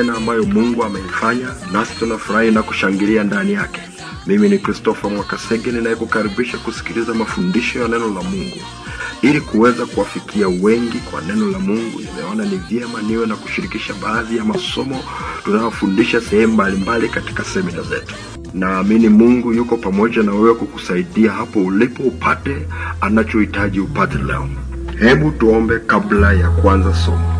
tena ambayo Mungu ameifanya, nasi tunafurahi na kushangilia ndani yake. Mimi ni Christopher Mwakasege ninayekukaribisha kusikiliza mafundisho ya neno la Mungu. Ili kuweza kuwafikia wengi kwa neno la Mungu, nimeona ni vyema niwe na kushirikisha baadhi ya masomo tunayofundisha sehemu mbalimbali katika semina zetu. Naamini Mungu yuko pamoja na wewe kukusaidia hapo ulipo upate anachohitaji upate leo. Hebu tuombe kabla ya kuanza somo.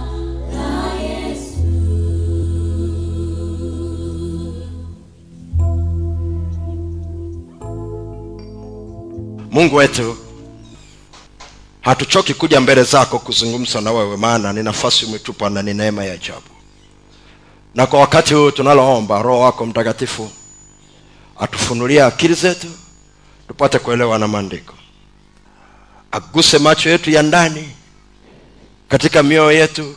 Mungu wetu hatuchoki kuja mbele zako kuzungumza na wewe maana ni nafasi umetupa na ni neema ya ajabu. Na kwa wakati huu tunaloomba roho wako mtakatifu atufunulie akili zetu tupate kuelewa na maandiko. Aguse macho yetu ya ndani katika mioyo yetu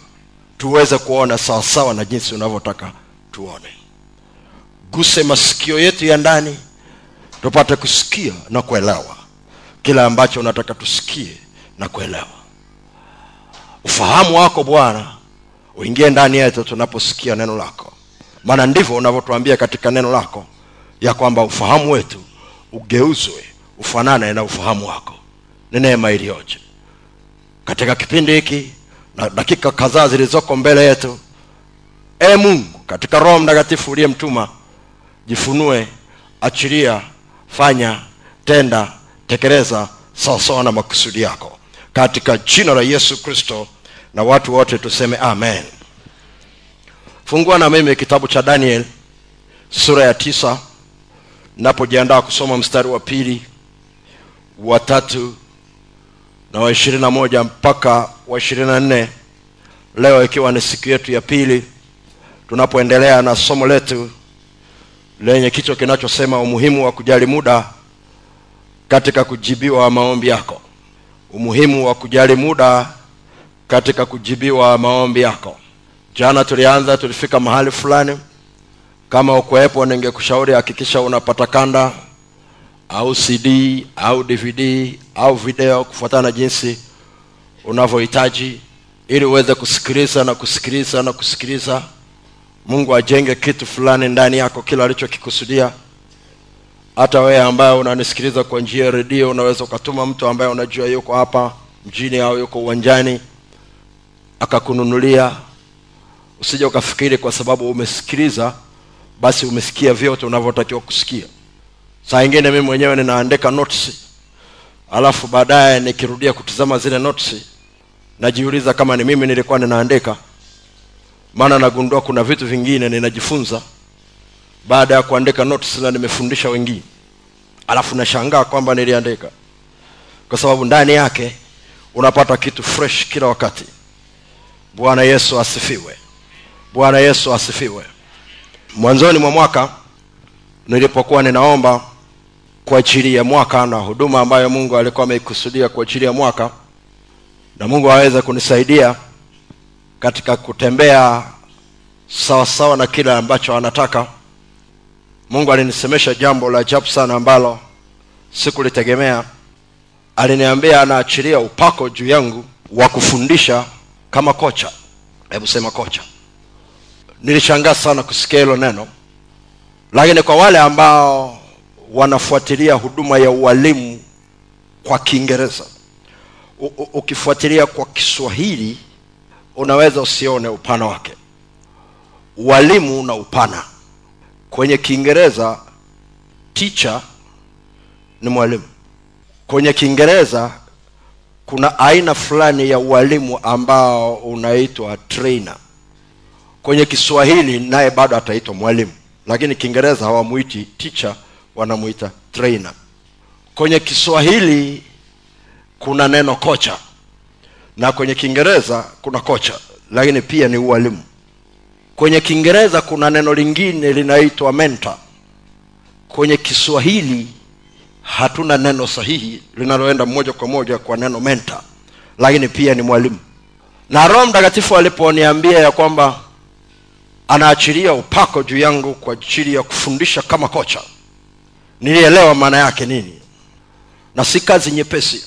tuweze kuona sawasawa na jinsi unavyotaka tuone. Guse masikio yetu ya ndani tupate kusikia na kuelewa kile ambacho unataka tusikie na kuelewa. Ufahamu wako bwana uingie ndani yetu tunaposikia neno lako. Maana ndivyo unavyotuambia katika neno lako ya kwamba ufahamu wetu ugeuzwe ufanane na ufahamu wako. Ni neema iliyoje. Katika kipindi hiki na dakika kadhaa zilizoko mbele yetu e mungu katika roho mtakatifu uliyemtuma jifunue achilia fanya tenda tekeleza sawasawa na makusudi yako. Katika jina la yesu kristo na watu wote tuseme amen. Fungua na mimi kitabu cha daniel sura ya tisa. Napojiandaa kusoma mstari wa pili wa tatu na wa ishirini na moja mpaka wa ishirini na nne. Leo ikiwa ni siku yetu ya pili tunapoendelea na somo letu lenye kichwa kinachosema umuhimu wa kujali muda katika kujibiwa maombi yako. Umuhimu wa kujali muda katika kujibiwa maombi yako. Jana tulianza tulifika mahali fulani. Kama ukuwepo ningekushauri hakikisha unapata kanda au cd au dvd au video kufuatana na jinsi unavyohitaji ili uweze kusikiliza na kusikiliza na kusikiliza. Mungu ajenge kitu fulani ndani yako kila alichokikusudia hata wewe ambaye unanisikiliza kwa njia ya redio unaweza ukatuma mtu ambaye unajua yuko hapa mjini au yuko uwanjani akakununulia. Usije ukafikiri kwa sababu umesikiliza basi umesikia vyote unavyotakiwa kusikia. Saa ingine mimi mwenyewe ninaandika notes alafu baadaye nikirudia kutizama zile notes najiuliza kama ni mimi nilikuwa ninaandika. Maana nagundua kuna vitu vingine ninajifunza baada ya kuandika notes na nimefundisha wengine. Alafu nashangaa kwamba niliandika. Kwa sababu ndani yake unapata kitu fresh kila wakati. Bwana yesu asifiwe. Bwana yesu asifiwe. Mwanzoni mwa mwaka nilipokuwa ninaomba kwa ajili ya mwaka na huduma ambayo mungu alikuwa ameikusudia kwa ajili ya mwaka na mungu aweze kunisaidia katika kutembea sawasawa sawa na kile ambacho anataka mungu alinisemesha jambo la ajabu sana ambalo sikulitegemea. Aliniambia anaachilia upako juu yangu wa kufundisha kama kocha. Hebu sema kocha. Nilishangaa sana kusikia hilo neno. Lakini kwa wale ambao wanafuatilia huduma ya ualimu kwa kiingereza ukifuatilia kwa kiswahili unaweza usione upana wake. Ualimu na upana kwenye kiingereza teacher ni mwalimu. Kwenye kiingereza kuna aina fulani ya ualimu ambao unaitwa trainer. Kwenye kiswahili naye bado ataitwa mwalimu. Lakini kiingereza hawamuiti teacher wanamuita trainer. Kwenye kiswahili kuna neno kocha. Na kwenye kiingereza kuna kocha. Lakini pia ni ualimu kwenye kiingereza kuna neno lingine linaitwa mentor. Kwenye kiswahili hatuna neno sahihi linaloenda moja kwa moja kwa neno mentor lakini pia ni mwalimu. Na roho mtakatifu aliponiambia ya kwamba anaachilia upako juu yangu kwa ajili ya kufundisha kama kocha nilielewa maana yake nini. Na si kazi nyepesi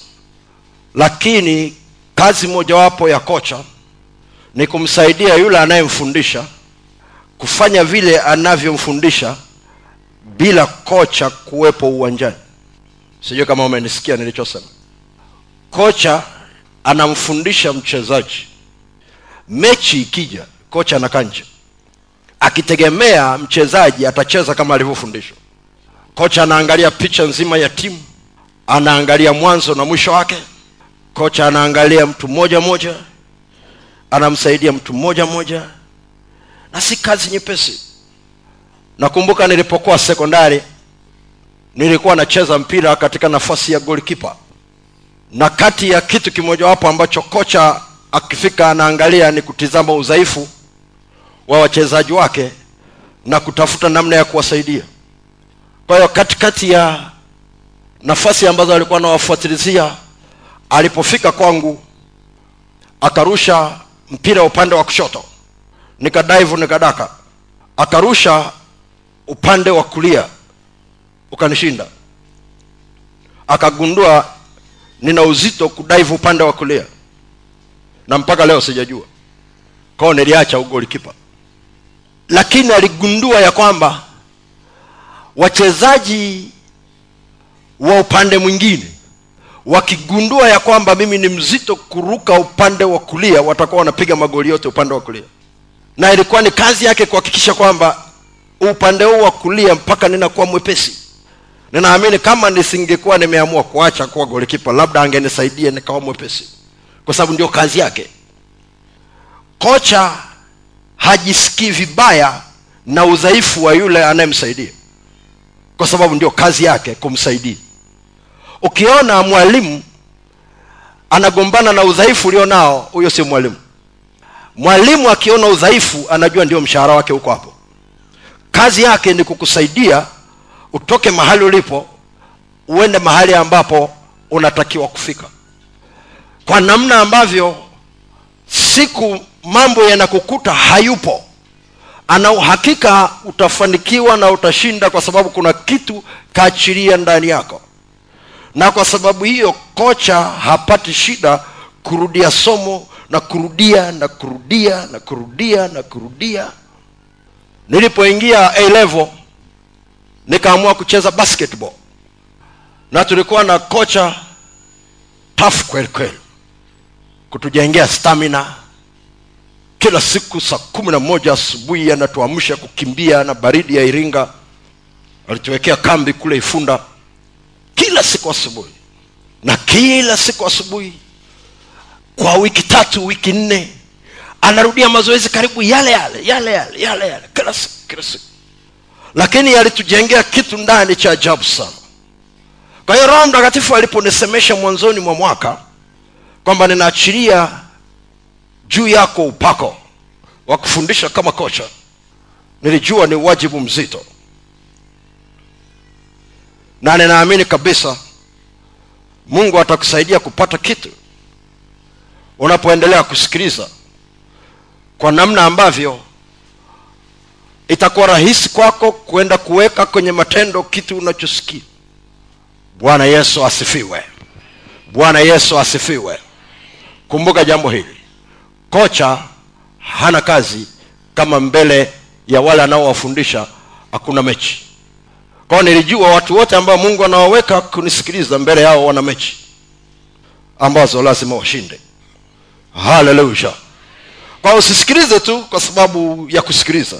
lakini kazi mojawapo ya kocha ni kumsaidia yule anayemfundisha kufanya vile anavyomfundisha bila kocha kuwepo uwanjani. Sijui kama umenisikia nilichosema. Kocha anamfundisha mchezaji. Mechi ikija kocha anakaa nje. Akitegemea mchezaji atacheza kama alivyofundishwa. Kocha anaangalia picha nzima ya timu anaangalia mwanzo na mwisho wake. Kocha anaangalia mtu mmoja mmoja anamsaidia mtu mmoja mmoja na si kazi nyepesi. Nakumbuka nilipokuwa sekondari nilikuwa nacheza mpira katika nafasi ya golikipa na kati ya kitu kimojawapo ambacho kocha akifika anaangalia ni kutizama udhaifu wa wachezaji wake na kutafuta namna ya kuwasaidia. Kwa hiyo katikati ya nafasi ambazo alikuwa anawafuatilizia alipofika kwangu akarusha mpira upande wa kushoto nikadaivu nikadaka. Akarusha upande wa kulia ukanishinda. Akagundua nina uzito kudaivu upande wa kulia na mpaka leo sijajua. Kwao niliacha ugolikipa lakini aligundua ya kwamba wachezaji wa upande mwingine wakigundua ya kwamba mimi ni mzito kuruka upande wa kulia watakuwa wanapiga magoli yote upande wa kulia na ilikuwa ni kazi yake kuhakikisha kwamba upande huu wa kulia mpaka ninakuwa mwepesi. Ninaamini kama nisingekuwa nimeamua kuacha kuwa golikipa labda angenisaidia nikawa mwepesi. Kwa sababu ndio kazi yake. Kocha hajisikii vibaya na udhaifu wa yule anayemsaidia. Kwa sababu ndio kazi yake kumsaidia. Ukiona mwalimu anagombana na udhaifu ulio nao huyo sio mwalimu mwalimu akiona udhaifu anajua ndio mshahara wake huko hapo. Kazi yake ni kukusaidia utoke mahali ulipo uende mahali ambapo unatakiwa kufika. Kwa namna ambavyo siku mambo yanakukuta hayupo ana uhakika utafanikiwa na utashinda kwa sababu kuna kitu kaachilia ndani yako. Na kwa sababu hiyo kocha hapati shida kurudia somo na kurudia na kurudia na kurudia na kurudia. Nilipoingia a level nikaamua kucheza basketball. Na tulikuwa na kocha tafu kweli kweli. Kutujengea stamina. Kila siku saa kumi na moja asubuhi anatuamsha kukimbia na baridi ya iringa. Alituwekea kambi kule ifunda. Kila siku asubuhi. Na kila siku asubuhi kwa wiki tatu wiki nne anarudia mazoezi karibu yale yale yale yale yale yale kila siku kila siku. Lakini alitujengea kitu ndani cha ajabu sana. Kwa hiyo roho mtakatifu aliponisemesha mwanzoni mwa mwaka kwamba ninaachilia juu yako upako wa kufundisha kama kocha nilijua ni wajibu mzito. Na ninaamini kabisa mungu atakusaidia kupata kitu unapoendelea kusikiliza kwa namna ambavyo itakuwa rahisi kwako kwenda kuweka kwenye matendo kitu unachosikia bwana yesu asifiwe. Bwana yesu asifiwe. Kumbuka jambo hili. Kocha hana kazi kama mbele ya wale anaowafundisha hakuna mechi. Kwao nilijua watu wote ambao mungu anawaweka kunisikiliza mbele yao wana mechi ambazo lazima washinde haleluya kwa usisikilize tu kwa sababu ya kusikiliza.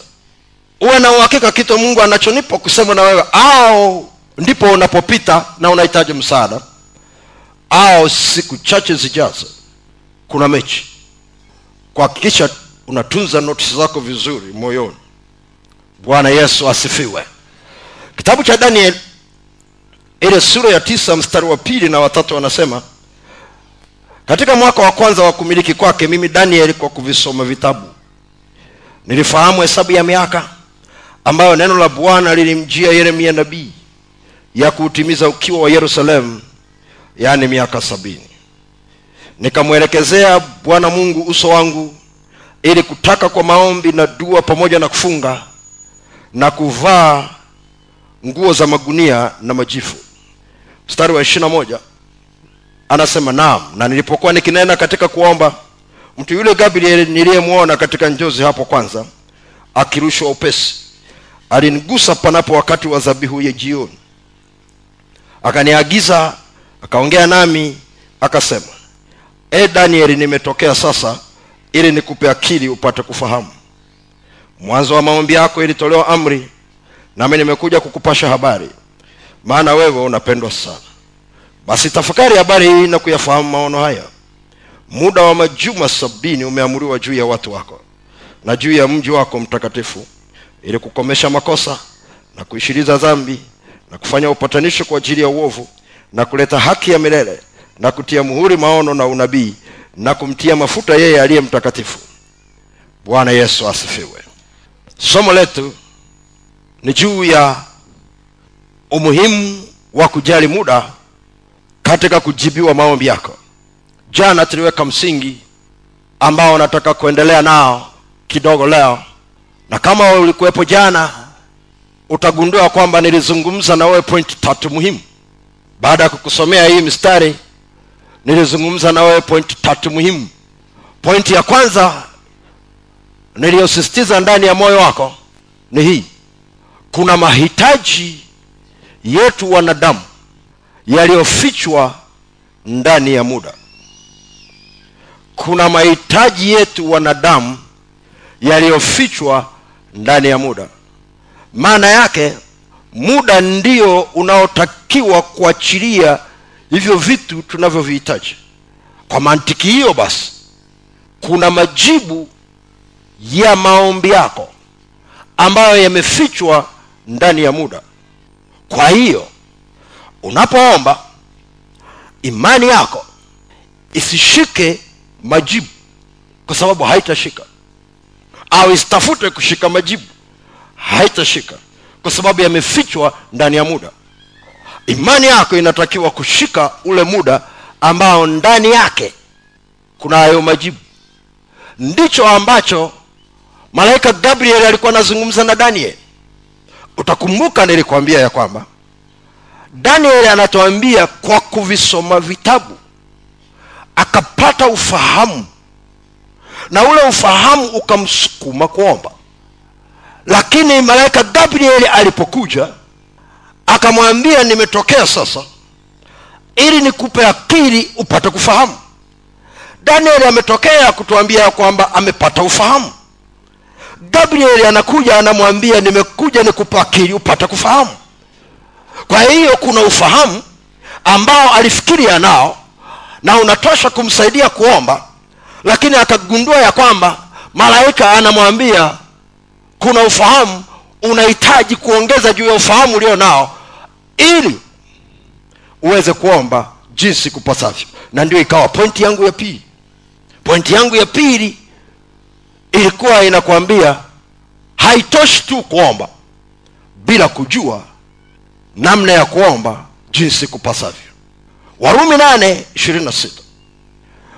Uwe na uhakika kitu mungu anachonipa kusema na wewe. Au ndipo unapopita na unahitaji msaada. Au siku chache zijazo kuna mechi. Kuhakikisha unatunza notisi zako vizuri moyoni. Bwana yesu asifiwe. Kitabu cha daniel ile sura ya tisa mstari wa pili na watatu wanasema katika mwaka wa kwanza wa kumiliki kwake mimi daniel kwa kuvisoma vitabu nilifahamu hesabu ya miaka ambayo neno la bwana lilimjia yeremia nabii ya kuutimiza ukiwa wa yerusalemu yaani miaka sabini. Nikamwelekezea bwana mungu uso wangu ili kutaka kwa maombi na dua pamoja na kufunga na kuvaa nguo za magunia na majifu mstari wa moja anasema naam. Na nilipokuwa nikinena katika kuomba mtu yule gabriel niliyemwona katika njozi hapo kwanza akirushwa upesi. Alinigusa panapo wakati wa zabihu ya jioni. Akaniagiza akaongea nami akasema e danieli nimetokea sasa ili nikupe akili upate kufahamu. Mwanzo wa maombi yako ilitolewa amri nami nimekuja kukupasha habari. Maana wewe unapendwa sana basi tafakari habari hii na kuyafahamu maono haya. Muda wa majuma sabini umeamuriwa juu ya watu wako na juu ya mji wako mtakatifu ili kukomesha makosa na kuishiriza dhambi na kufanya upatanisho kwa ajili ya uovu na kuleta haki ya milele na kutia muhuri maono na unabii na kumtia mafuta yeye aliye mtakatifu. Bwana yesu asifiwe. Somo letu ni juu ya umuhimu wa kujali muda katika kujibiwa maombi yako jana tuliweka msingi ambao nataka kuendelea nao kidogo leo. Na kama ulikuwepo jana utagundua kwamba nilizungumza na wewe pointi tatu muhimu. Baada ya kukusomea hii mistari nilizungumza na wewe pointi tatu muhimu. Pointi ya kwanza niliyosisitiza ndani ya moyo wako ni hii. Kuna mahitaji yetu wanadamu yaliyofichwa ndani ya muda. Kuna mahitaji yetu wanadamu yaliyofichwa ndani ya muda. Maana yake muda ndio unaotakiwa kuachilia hivyo vitu tunavyovihitaji. Kwa mantiki hiyo basi kuna majibu ya maombi yako ambayo yamefichwa ndani ya muda. Kwa hiyo unapoomba imani yako isishike majibu kwa sababu haitashika. Au isitafute kushika majibu haitashika kwa sababu yamefichwa ndani ya muda. Imani yako inatakiwa kushika ule muda ambao ndani yake kuna hayo majibu. Ndicho ambacho malaika gabriel alikuwa anazungumza na daniel. Utakumbuka nilikwambia ya kwamba daniel anatuambia kwa kuvisoma vitabu akapata ufahamu. Na ule ufahamu ukamsukuma kuomba. Lakini malaika gabriel alipokuja akamwambia nimetokea sasa ili nikupe akili upate kufahamu. Daniel ametokea kutuambia kwamba amepata ufahamu. Gabriel anakuja anamwambia nimekuja nikupe akili upate kufahamu kwa hiyo kuna ufahamu ambao alifikiri nao na unatosha kumsaidia kuomba lakini akagundua ya kwamba malaika anamwambia kuna ufahamu unahitaji kuongeza juu ya ufahamu ulio nao ili uweze kuomba jinsi kupasavyo. Na ndio ikawa pointi yangu ya pili. Pointi yangu ya pili ilikuwa inakwambia haitoshi tu kuomba bila kujua namna ya kuomba jinsi kupasavyo. Warumi 8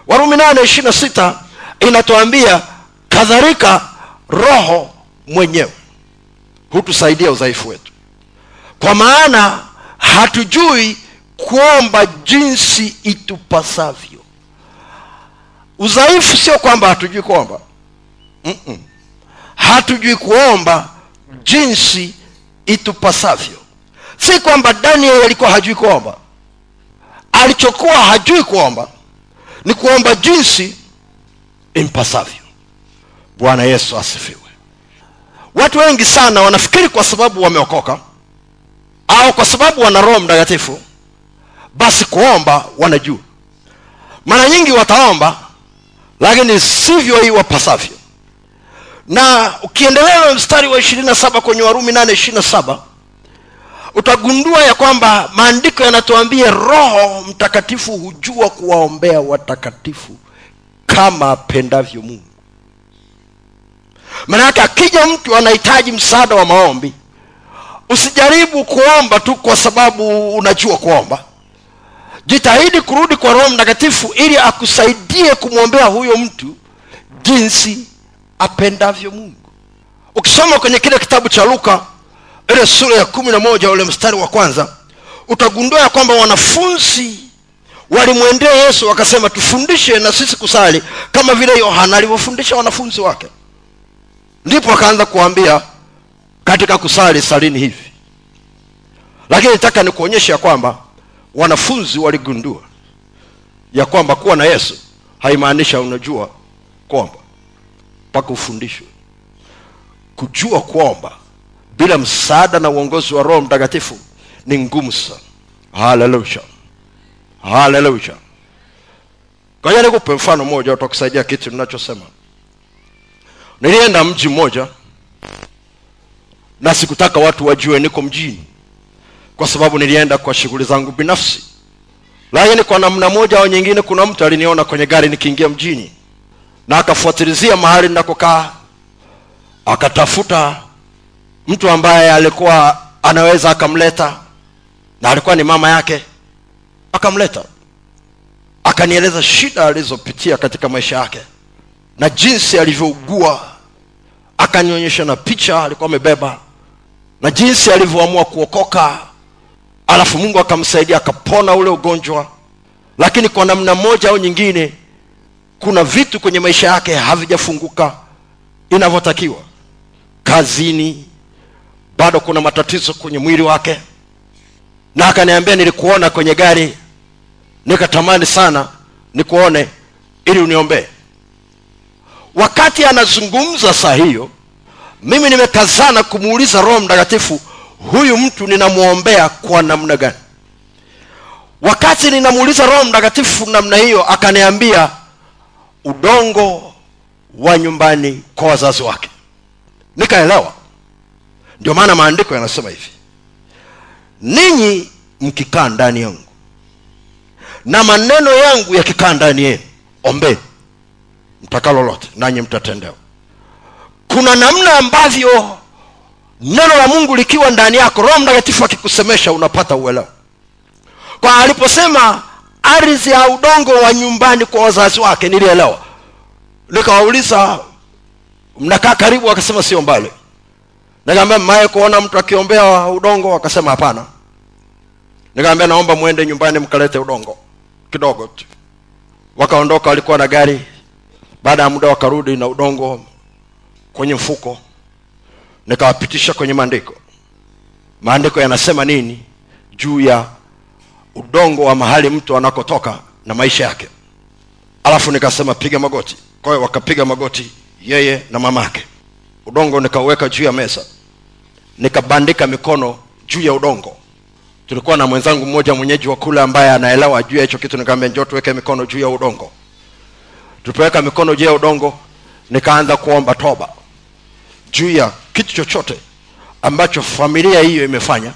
warumi 8 inatuambia kadhalika roho mwenyewe hutusaidia udhaifu wetu. Kwa maana hatujui kuomba jinsi itupasavyo. Udhaifu sio kwamba hatujui kuomba. Mm-mm. hatujui kuomba jinsi itupasavyo si kwamba daniel alikuwa hajui kuomba. Alichokuwa hajui kuomba ni kuomba jinsi impasavyo. Bwana yesu asifiwe. Watu wengi sana wanafikiri kwa sababu wameokoka au kwa sababu wana roho mtakatifu basi kuomba wanajua. Mara nyingi wataomba lakini sivyo hii wapasavyo na ukiendelea na mstari wa ishirini na saba kwenye warumi nane ishirini na saba utagundua ya kwamba maandiko yanatuambia roho mtakatifu hujua kuwaombea watakatifu kama apendavyo mungu. Maanake akija mtu anahitaji msaada wa maombi. Usijaribu kuomba tu kwa sababu unajua kuomba. Jitahidi kurudi kwa roho mtakatifu ili akusaidie kumwombea huyo mtu jinsi apendavyo mungu. Ukisoma kwenye kile kitabu cha luka ile sura ya kumi na moja ule mstari wa kwanza utagundua ya kwamba wanafunzi walimwendea yesu wakasema tufundishe na sisi kusali kama vile yohana alivyofundisha wanafunzi wake. Ndipo akaanza kuambia katika kusali salini hivi. Lakini nataka nikuonyeshe ya kwamba wanafunzi waligundua ya kwamba kuwa na yesu haimaanisha unajua kuomba mpaka ufundishwe. Kujua kuomba bila msaada na uongozi wa roho mtakatifu ni ngumu sana. Haleluya. Haleluya. Ngoja nikupe mfano mmoja utakusaidia kitu ninachosema. Nilienda mji mmoja na sikutaka watu wajue niko mjini kwa sababu nilienda kwa shughuli zangu binafsi. Lakini kwa namna moja au nyingine kuna mtu aliniona kwenye gari nikiingia mjini na akafuatilizia mahali ninakokaa akatafuta mtu ambaye alikuwa anaweza akamleta na alikuwa ni mama yake akamleta. Akanieleza shida alizopitia katika maisha yake na jinsi alivyougua. Akanionyesha na picha alikuwa amebeba na jinsi alivyoamua kuokoka. Alafu mungu akamsaidia akapona ule ugonjwa. Lakini kwa namna moja au nyingine kuna vitu kwenye maisha yake havijafunguka inavyotakiwa. Kazini bado kuna matatizo kwenye mwili wake. Na akaniambia nilikuona kwenye gari. Nikatamani sana nikuone ili uniombee wakati anazungumza saa hiyo mimi nimekazana kumuuliza roho mtakatifu huyu mtu ninamwombea kwa namna gani? Wakati ninamuuliza roho mtakatifu namna hiyo akaniambia udongo wa nyumbani kwa wazazi wake. Nikaelewa ndio maana maandiko yanasema hivi. Ninyi mkikaa ndani yangu na maneno yangu yakikaa ndani yenu ombeni. Mtaka lolote nanyi mtatendewa. Kuna namna ambavyo neno la mungu likiwa ndani yako roho mtakatifu akikusemesha unapata uelewa. Kwa aliposema ardhi ya udongo wa nyumbani kwa wazazi wake nilielewa. Nikawauliza mnakaa karibu? Akasema sio mbali nikaambia mmaye kuona mtu akiombea udongo? Akasema hapana. Nikamwambia naomba mwende nyumbani mkalete udongo kidogo tu. Wakaondoka walikuwa na gari. Baada ya muda wakarudi na udongo kwenye mfuko. Nikawapitisha kwenye maandiko. Maandiko yanasema nini? Juu ya udongo wa mahali mtu anakotoka na maisha yake. Alafu nikasema piga magoti. Kwa hiyo wakapiga magoti yeye na mamake. Udongo nikauweka juu ya meza nikabandika mikono juu ya udongo. Tulikuwa na mwenzangu mmoja mwenyeji wa kule ambaye anaelewa juu ya hicho kitu nikamwambia njoo tuweke mikono juu ya udongo. Tulipoweka mikono juu ya udongo nikaanza kuomba toba juu ya kitu chochote ambacho familia hiyo imefanya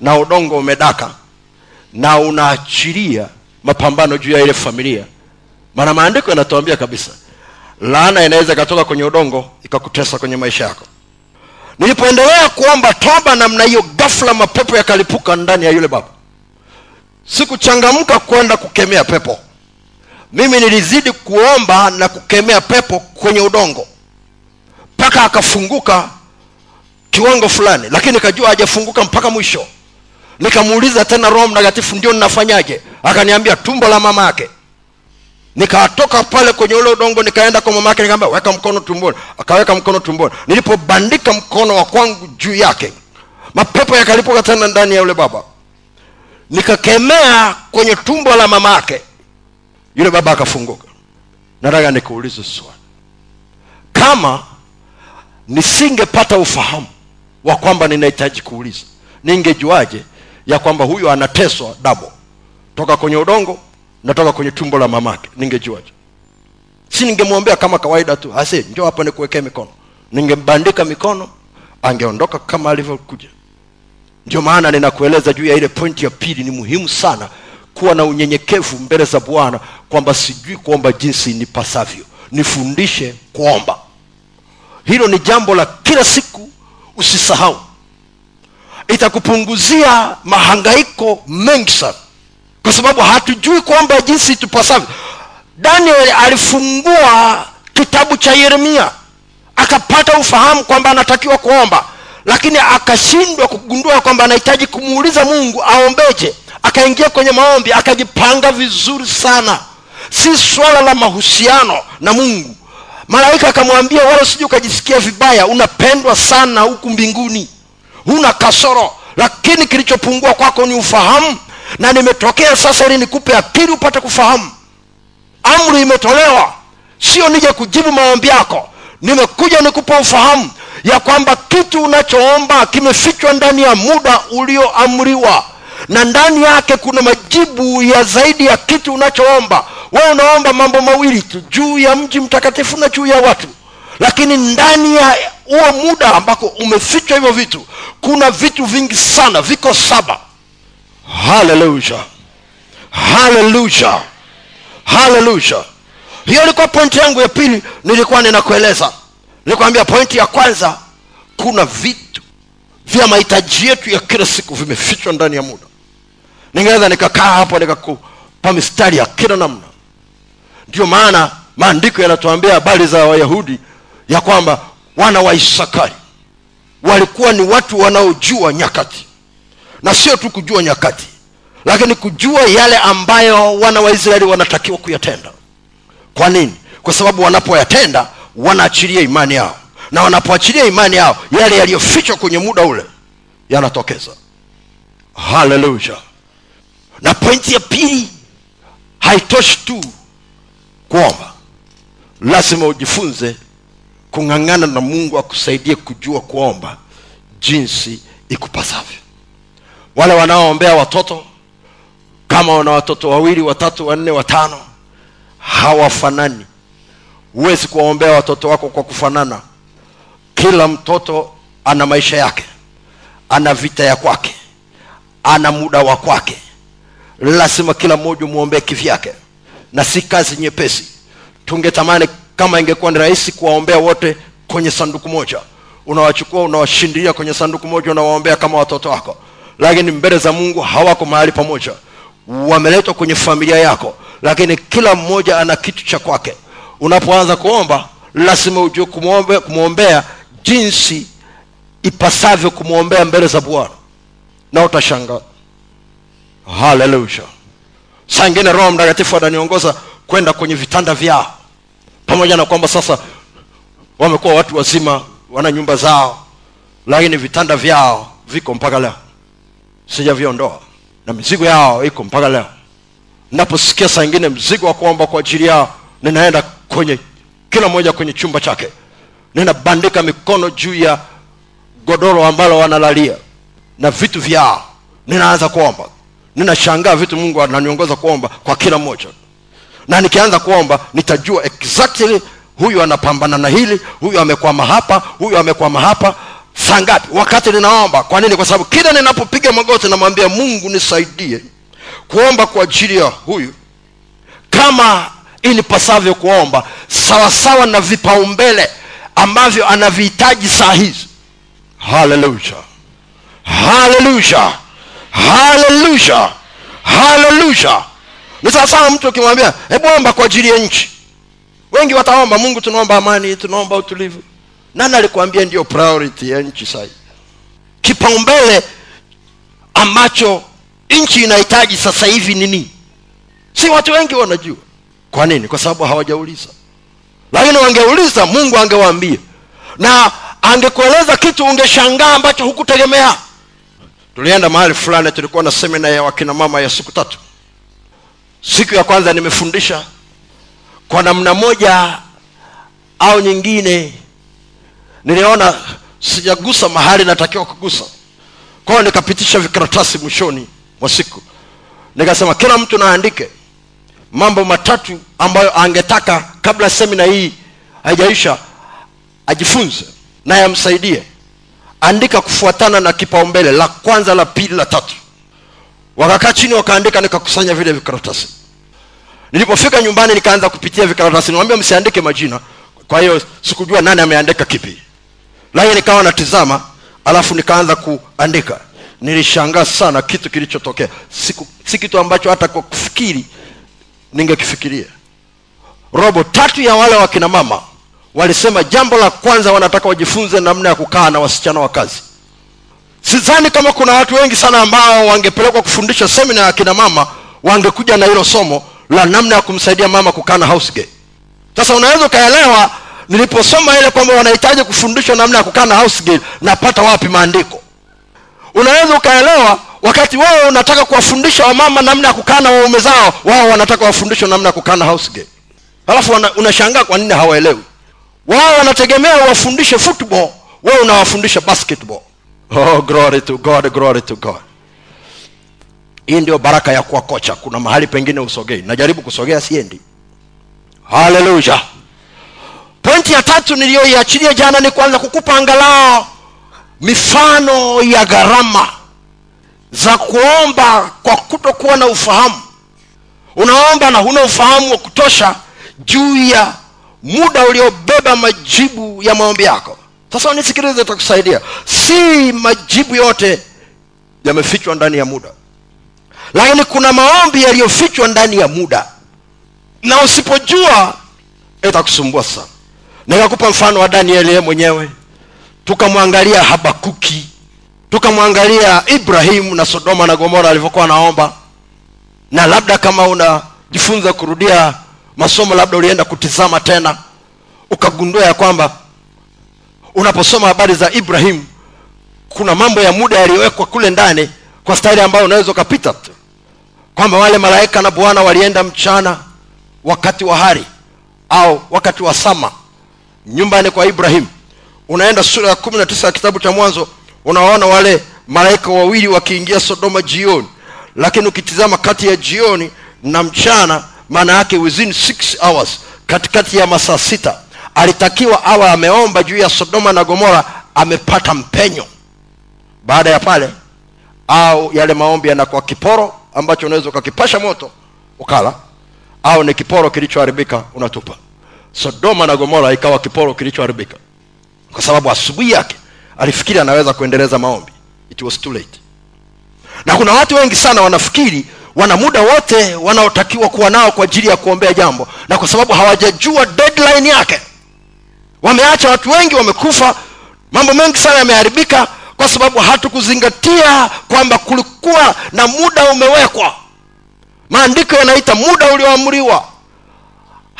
na udongo umedaka na unaachilia mapambano juu ya ile familia. Maana maandiko yanatuambia kabisa laana inaweza ikatoka kwenye udongo ikakutesa kwenye maisha yako nilipoendelea kuomba toba namna hiyo ghafla mapepo yakalipuka ndani ya yule baba. Sikuchangamka kwenda kukemea pepo. Mimi nilizidi kuomba na kukemea pepo kwenye udongo. Mpaka akafunguka kiwango fulani lakini nikajua hajafunguka mpaka mwisho. Nikamuuliza tena roho mtakatifu ndio ninafanyaje? Akaniambia tumbo la mama yake nikatoka pale kwenye ule udongo nikaenda kwa mamake nikamba weka mkono tumboni. Akaweka mkono tumboni. Nilipobandika mkono wa kwangu juu yake mapepo yakalipuka tena ndani ya ule baba. Nikakemea kwenye tumbo la mama yule baba akafunguka. Nataka nikuulize swali. Kama nisingepata ufahamu wa kwamba ninahitaji kuuliza ningejuaje ya kwamba huyu anateswa dabo toka kwenye udongo natoka kwenye tumbo la mamake. Ningejuaje? Si ningemwombea kama kawaida tu. Ase njoo hapa nikuwekee mikono. Ningembandika mikono angeondoka kama alivyokuja. Ndio maana ninakueleza juu ya ile pointi ya pili. Ni muhimu sana kuwa na unyenyekevu mbele za bwana kwamba sijui kuomba jinsi nipasavyo. Nifundishe kuomba. Hilo ni jambo la kila siku usisahau. Itakupunguzia mahangaiko mengi sana kwa sababu hatujui kwamba jinsi tupasavyo. Daniel alifungua kitabu cha yeremia akapata ufahamu kwamba anatakiwa kuomba lakini akashindwa kugundua kwamba anahitaji kumuuliza mungu aombeje. Akaingia kwenye maombi akajipanga vizuri sana. Si swala la mahusiano na mungu. Malaika akamwambia wala usije ukajisikia vibaya unapendwa sana huku mbinguni. Huna kasoro lakini kilichopungua kwako ni ufahamu na nimetokea sasa ili nikupe akili upate kufahamu. Amri imetolewa. Sio nije kujibu maombi yako. Nimekuja nikupe ufahamu ya kwamba kitu unachoomba kimefichwa ndani ya muda ulioamriwa. Na ndani yake kuna majibu ya zaidi ya kitu unachoomba. We unaomba mambo mawili tu juu ya mji mtakatifu na juu ya watu. Lakini ndani ya huo muda ambako umefichwa hivyo vitu kuna vitu vingi sana viko saba haleluya haleluya haleluya hiyo ilikuwa pointi yangu ya pili nilikuwa ninakueleza. Nilikwambia pointi ya kwanza kuna vitu vya mahitaji yetu ya kila siku vimefichwa ndani ya muda. Ningeweza nikakaa hapo nikakupa mistari ya kila namna. Ndio maana maandiko yanatuambia habari za wayahudi ya kwamba wana wa isakari walikuwa ni watu wanaojua nyakati na sio tu kujua nyakati lakini kujua yale ambayo wana wa israeli wanatakiwa kuyatenda. Kwa nini? Kwa sababu wanapoyatenda wanaachilia imani yao. Na wanapoachilia imani yao yale yaliyofichwa kwenye muda ule yanatokeza. Haleluya! Na pointi ya pili haitoshi tu kuomba. Lazima ujifunze kung'ang'ana na mungu akusaidie kujua kuomba jinsi ikupasavyo wale wanaoombea watoto kama wana watoto wawili watatu wanne watano hawafanani. Huwezi kuwaombea watoto wako kwa kufanana. Kila mtoto ana maisha yake ana vita ya kwake ana muda wa kwake. Lazima kila mmoja umwombee kivyake na si kazi nyepesi. Tungetamani kama ingekuwa ni rahisi kuwaombea wote kwenye sanduku moja. Unawachukua unawashindilia kwenye sanduku moja unawaombea kama watoto wako lakini mbele za mungu hawako mahali pamoja. Wameletwa kwenye familia yako. Lakini kila mmoja ana kitu cha kwake. Unapoanza kuomba lazima ujue kumwombe, kumwombea jinsi ipasavyo kumwombea mbele za bwana. Na utashangaa. Haleluya saa ingine roho mtakatifu ananiongoza kwenda kwenye vitanda vyao pamoja na kwamba sasa wamekuwa watu wazima wana nyumba zao lakini vitanda vyao viko mpaka leo sijaviondoa. Na mizigo yao iko mpaka leo. Naposikia saa ingine mzigo wa kuomba kwa ajili yao ninaenda kwenye kila mmoja kwenye chumba chake. Ninabandika mikono juu ya godoro ambalo wanalalia na vitu vyao. Ninaanza kuomba. Ninashangaa vitu mungu ananiongoza kuomba kwa kila mmoja. Na nikianza kuomba nitajua exactly huyu anapambana na hili huyu amekwama hapa huyu amekwama hapa saa ngapi? Wakati ninaomba. Kwa nini? Kwa sababu kila ninapopiga magoti namwambia mungu nisaidie kuomba kwa ajili ya huyu. Kama inipasavyo kuomba sawasawa na vipaumbele ambavyo anavihitaji saa hizi. Haleluya haleluya haleluya haleluya ni sawasawa mtu akimwambia hebu omba kwa ajili ya nchi. Wengi wataomba mungu tunaomba amani tunaomba utulivu nani alikwambia ndiyo priority ya nchi sahii kipaumbele ambacho nchi inahitaji sasa hivi nini? Si watu wengi wanajua. Kwa nini? Kwa sababu hawajauliza. Lakini wangeuliza mungu angewaambia. Na angekueleza kitu ungeshangaa ambacho hukutegemea. Tulienda mahali fulani tulikuwa na semina ya wakina mama ya siku tatu. Siku ya kwanza nimefundisha kwa namna moja au nyingine niliona sijagusa mahali natakiwa kugusa. Kwa hiyo nikapitisha vikaratasi mwishoni mwa siku. Nikasema kila mtu naandike mambo matatu ambayo angetaka kabla semina hii haijaisha ajifunze na yamsaidie. Andika kufuatana na kipaumbele la kwanza la pili la tatu. Wakakaa chini wakaandika nikakusanya vile vikaratasi. Nilipofika nyumbani nikaanza kupitia vikaratasi. Niwambia msiandike majina. Kwa hiyo sikujua nani ameandika kipi lakini nikawa natizama alafu nikaanza kuandika. Nilishangaa sana kitu kilichotokea. Siku, si kitu ambacho hata kwa kufikiri ningekifikiria. Robo tatu ya wale wakina mama walisema jambo la kwanza wanataka wajifunze namna ya kukaa na wasichana wa kazi. Sidhani kama kuna watu wengi sana ambao wangepelekwa kufundisha semina ya kina mama wangekuja na hilo somo la namna ya kumsaidia mama kukaa na house gay sasa unaweza ukaelewa niliposoma ile kwamba wanahitaji kufundishwa namna ya kukaa na house girl, napata wapi maandiko? Unaweza ukaelewa wakati wewe unataka kuwafundisha wamama namna ya kukaa na waume zao wao wanataka wafundishwe namna ya kukaa na house girl. halafu unashangaa kwa nini hawaelewi? Wao wanategemea wafundishe football wewe unawafundisha basketball. Oh glory to god glory to god. Hii ndio baraka ya kuwa kocha kuna mahali pengine usogei. Najaribu kusogea siendi. Haleluya pointi ya tatu niliyoiachilia jana ni kwanza kukupa angalao mifano ya gharama za kuomba kwa kutokuwa na ufahamu. Unaomba na huna ufahamu wa kutosha juu ya muda uliobeba majibu ya maombi yako. Sasa unisikilize takusaidia si majibu yote yamefichwa ndani ya muda. Lakini kuna maombi yaliyofichwa ndani ya muda. Na usipojua itakusumbua sana nikakupa mfano wa danieli yeye mwenyewe. Tukamwangalia habakuki. Tukamwangalia ibrahimu na sodoma na gomora alivyokuwa naomba na labda kama unajifunza kurudia masomo labda ulienda kutizama tena ukagundua ya kwamba unaposoma habari za ibrahim kuna mambo ya muda yaliyowekwa kule ndani kwa staili ambayo unaweza ukapita tu. Kwamba wale malaika na bwana walienda mchana wakati wa hari au wakati wa sama nyumbani kwa ibrahim. Unaenda sura ya kumi na tisa ya kitabu cha mwanzo unaona wale malaika wawili wakiingia sodoma jioni. Lakini ukitizama kati ya jioni na mchana maana yake within six hours katikati ya masaa sita alitakiwa awa ameomba juu ya sodoma na gomora amepata mpenyo. Baada ya pale au yale maombi yanakuwa kiporo ambacho unaweza ukakipasha moto ukala. Au ni kiporo kilichoharibika unatupa sodoma na gomora ikawa kiporo kilichoharibika. Kwa sababu asubuhi yake alifikiri anaweza kuendeleza maombi. It was too late. Na kuna watu wengi sana wanafikiri wana muda wote wanaotakiwa kuwa nao kwa ajili ya kuombea jambo na kwa sababu hawajajua deadline yake. Wameacha watu wengi wamekufa mambo mengi sana yameharibika kwa sababu hatukuzingatia kwamba kulikuwa na muda umewekwa. Maandiko yanaita muda ulioamriwa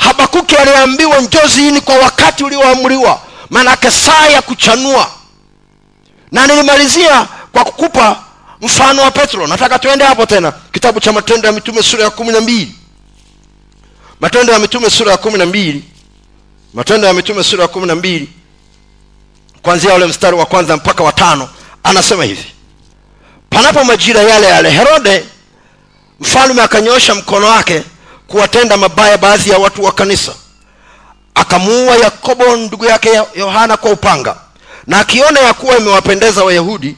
habakuki aliambiwa njozi ni kwa wakati ulioamriwa. Maanake saa ya kuchanua. Na nilimalizia kwa kukupa mfano wa petro. Nataka tuende hapo tena. Kitabu cha matendo ya mitume sura ya kumi na mbili. Matendo ya mitume sura ya kumi na mbili. Matendo ya mitume sura ya kumi na mbili. Kwanzia ule mstari wa kwanza mpaka wa tano anasema hivi. Panapo majira yale yale herode mfalme akanyosha mkono wake kuwatenda mabaya baadhi ya watu wa kanisa. Akamuua yakobo ndugu yake yohana kwa upanga. Na akiona ya kuwa imewapendeza wayahudi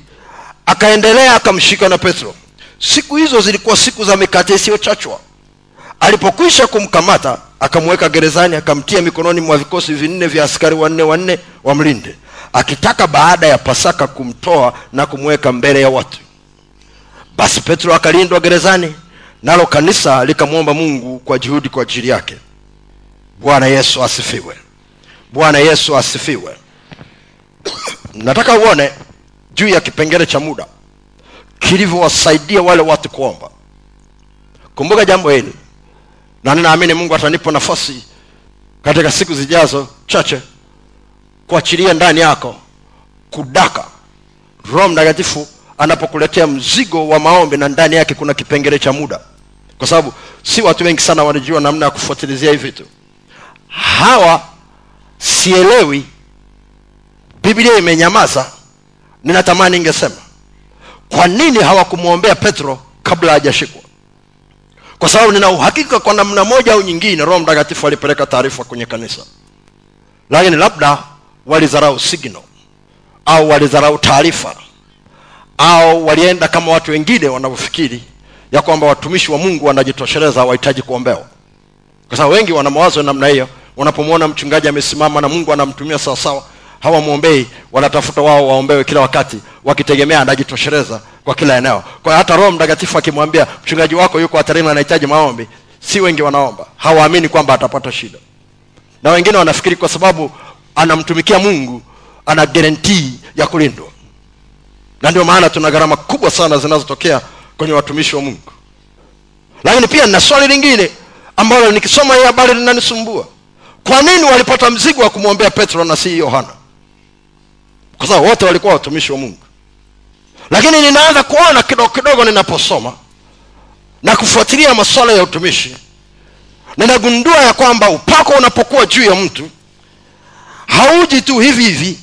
akaendelea akamshika na petro. Siku hizo zilikuwa siku za mikate isiyochachwa. Alipokwisha kumkamata akamweka gerezani akamtia mikononi mwa vikosi vinne vya askari wanne wanne wa mlinde akitaka baada ya pasaka kumtoa na kumweka mbele ya watu. Basi petro akalindwa gerezani nalo kanisa likamwomba mungu kwa juhudi kwa ajili yake. Bwana yesu asifiwe. Bwana yesu asifiwe. Nataka uone juu ya kipengele cha muda kilivyowasaidia wale watu kuomba. Kumbuka jambo hili na ninaamini mungu atanipa nafasi katika siku zijazo chache kuachilia ndani yako kudaka. Roho mtakatifu anapokuletea mzigo wa maombi na ndani yake kuna kipengele cha muda kwa sababu si watu wengi sana wanajua namna ya kufuatilizia hivi vitu. Hawa sielewi. Biblia imenyamaza. Ninatamani ingesema kwa nini hawakumwombea petro kabla hajashikwa? Kwa sababu nina uhakika kwa namna moja au nyingine roho mtakatifu alipeleka taarifa kwenye kanisa. Lakini labda walidharau signal. Au walidharau taarifa. Au walienda kama watu wengine wanavyofikiri ya kwamba watumishi wa mungu wanajitosheleza wahitaji kuombewa. Kwa sababu wengi wana mawazo namna hiyo. Wanapomwona mchungaji amesimama na mungu anamtumia sawasawa hawamwombei wanatafuta wao waombewe kila wakati wakitegemea anajitosheleza kwa kila eneo. Kwa hata roho mtakatifu akimwambia mchungaji wako yuko hatarini anahitaji maombi si wengi wanaomba. Hawaamini kwamba atapata shida. Na wengine wanafikiri kwa sababu anamtumikia mungu ana guarantee ya kulindwa. Na ndio maana tuna gharama kubwa sana zinazotokea kwenye watumishi wa mungu. Lakini pia na swali lingine ambalo nikisoma hii habari linanisumbua. Kwa nini walipata mzigo wa kumwombea petro na si yohana? Kwa sababu wote walikuwa watumishi wa mungu. Lakini ninaanza kuona kidogo kidogo ninaposoma na kufuatilia masuala ya utumishi ninagundua ya kwamba upako unapokuwa juu ya mtu hauji tu hivi hivi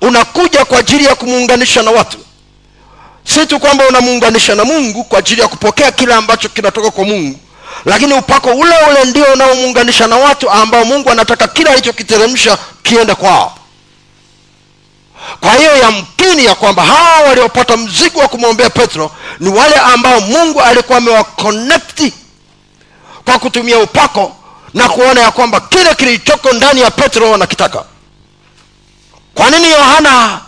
unakuja kwa ajili ya kumuunganisha na watu si tu kwamba unamuunganisha na mungu kwa ajili ya kupokea kile ambacho kinatoka kwa mungu lakini upako ule ule ndio unaomuunganisha na watu ambao mungu anataka kile alichokiteremsha kiende kwao. Kwa hiyo yamkini ya kwamba hawa waliopata mzigo wa kumwombea petro ni wale ambao mungu alikuwa amewakonekti kwa kutumia upako na kuona ya kwamba kile kilichoko ndani ya petro wanakitaka. Kwa nini yohana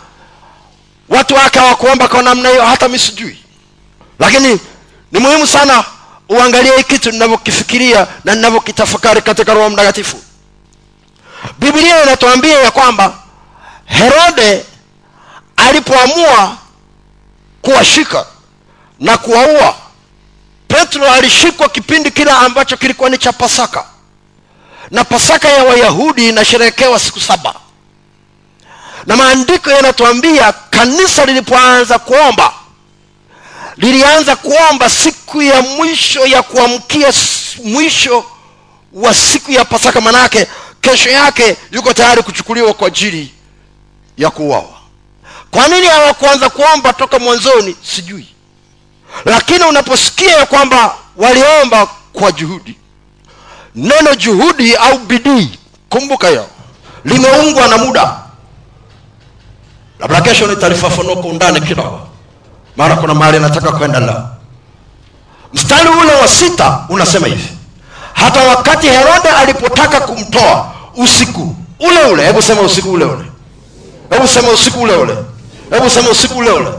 watu wake hawakuomba kwa namna hiyo hata mi sijui. Lakini ni muhimu sana uangalie hii kitu ninavyokifikiria na ninavyokitafakari katika roho mtakatifu. Biblia inatuambia ya kwamba herode alipoamua kuwashika na kuwaua petro alishikwa kipindi kila ambacho kilikuwa ni cha pasaka. Na pasaka ya wayahudi inasherehekewa siku saba na maandiko yanatuambia kanisa lilipoanza kuomba lilianza kuomba siku ya mwisho ya kuamkia mwisho wa siku ya pasaka manake kesho yake yuko tayari kuchukuliwa kwa ajili ya kuuawa. Kwa nini hawakuanza kuomba toka mwanzoni? Sijui. Lakini unaposikia ya kwamba waliomba kwa juhudi neno juhudi au bidii kumbuka hiyo limeungwa na muda labda kesho nitalifafanua kwa undani kidogo. Maana kuna mahali nataka kwenda leo mstari ule wa sita unasema hivi. Hata wakati herode alipotaka kumtoa usiku ule ule hebu sema usiku ule ule. Hebu sema usiku ule ule. Hebu sema usiku ule ule.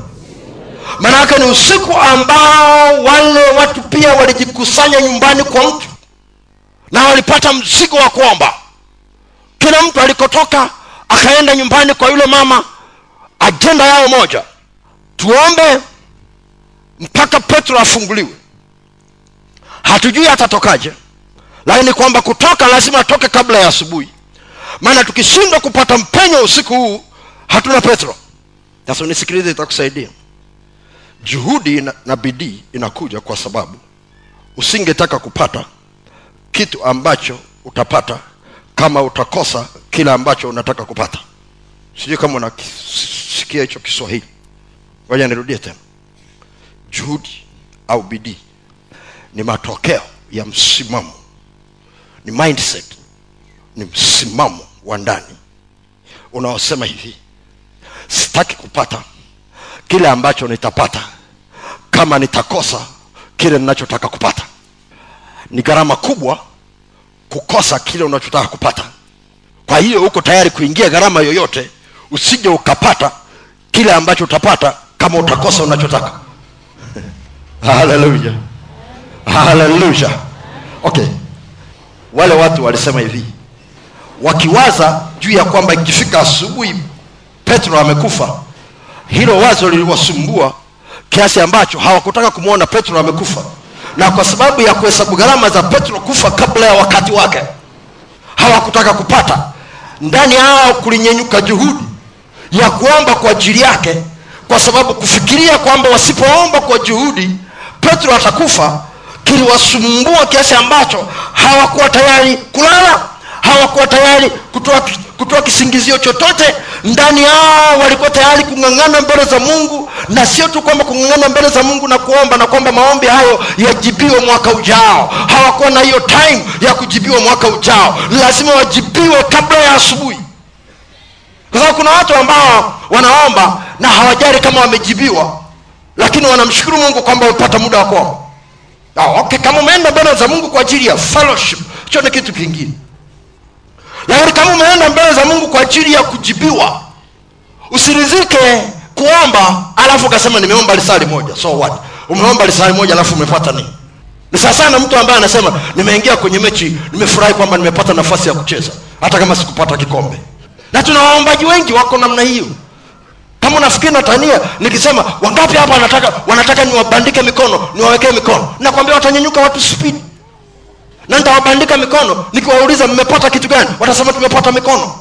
Maanake ni usiku ambao wale watu pia walijikusanya nyumbani kwa mtu. Na walipata mzigo wa kuomba. Kila mtu alikotoka akaenda nyumbani kwa yule mama ajenda yao moja. Tuombe mpaka petro afunguliwe. Hatujui atatokaje lakini kwamba kutoka lazima atoke kabla ya asubuhi. Maana tukishindwa kupata mpenyo usiku huu hatuna petro. Sasa unisikilize itakusaidia. Juhudi na, na bidii inakuja kwa sababu usingetaka kupata kitu ambacho utapata kama utakosa kile ambacho unataka kupata sijui kama unasikia hicho kiswahili. Ngoja nirudie tena. Juhudi au bidii ni matokeo ya msimamo. Ni mindset. Ni msimamo wa ndani. Unaosema hivi sitaki kupata kile ambacho nitapata kama nitakosa kile ninachotaka kupata. Ni gharama kubwa kukosa kile unachotaka kupata. Kwa hiyo huko tayari kuingia gharama yoyote usije ukapata kile ambacho utapata kama utakosa unachotaka. Haleluya haleluya okay. Wale watu walisema hivi. Wakiwaza juu ya kwamba ikifika asubuhi petro amekufa hilo wazo liliwasumbua kiasi ambacho hawakutaka kumwona petro amekufa. Na kwa sababu ya kuhesabu gharama za petro kufa kabla ya wakati wake hawakutaka kupata. Ndani yao kulinyenyuka juhudi ya kuomba kwa ajili yake kwa sababu kufikiria kwamba wasipoomba kwa juhudi petro atakufa kiliwasumbua kiasi ambacho hawakuwa tayari kulala hawakuwa tayari kutoa, kutoa kisingizio chochote. Ndani yao walikuwa tayari kung'ang'ana mbele za mungu na sio tu kwamba kung'ang'ana mbele za mungu na kuomba na kwamba maombi hayo yajibiwe mwaka ujao. Hawakuwa na hiyo time ya kujibiwa mwaka ujao. Lazima wajibiwe kabla ya asubuhi kwa sababu kuna watu ambao wanaomba na hawajari kama wamejibiwa lakini wanamshukuru mungu kwamba wamepata muda wa kuomba. Ah, okay kama umeenda mbele za mungu kwa ajili ya fellowship hicho ni kitu kingine. Lakini kama umeenda mbele za mungu kwa ajili ya kujibiwa usirizike kuomba alafu ukasema nimeomba lisali moja. So what? Umeomba lisali moja alafu umepata nini? Ni sawa sana mtu ambaye anasema nimeingia kwenye mechi nimefurahi kwamba nimepata nafasi ya kucheza hata kama sikupata kikombe na tuna waombaji wengi wako namna hiyo. Kama unafikiri natania nikisema wangapi hapa wanataka wanataka niwabandike mikono niwawekee mikono. Nakwambia watanyenyuka watu spidi na nitawabandika mikono nikiwauliza mmepata kitu gani watasema tumepata mikono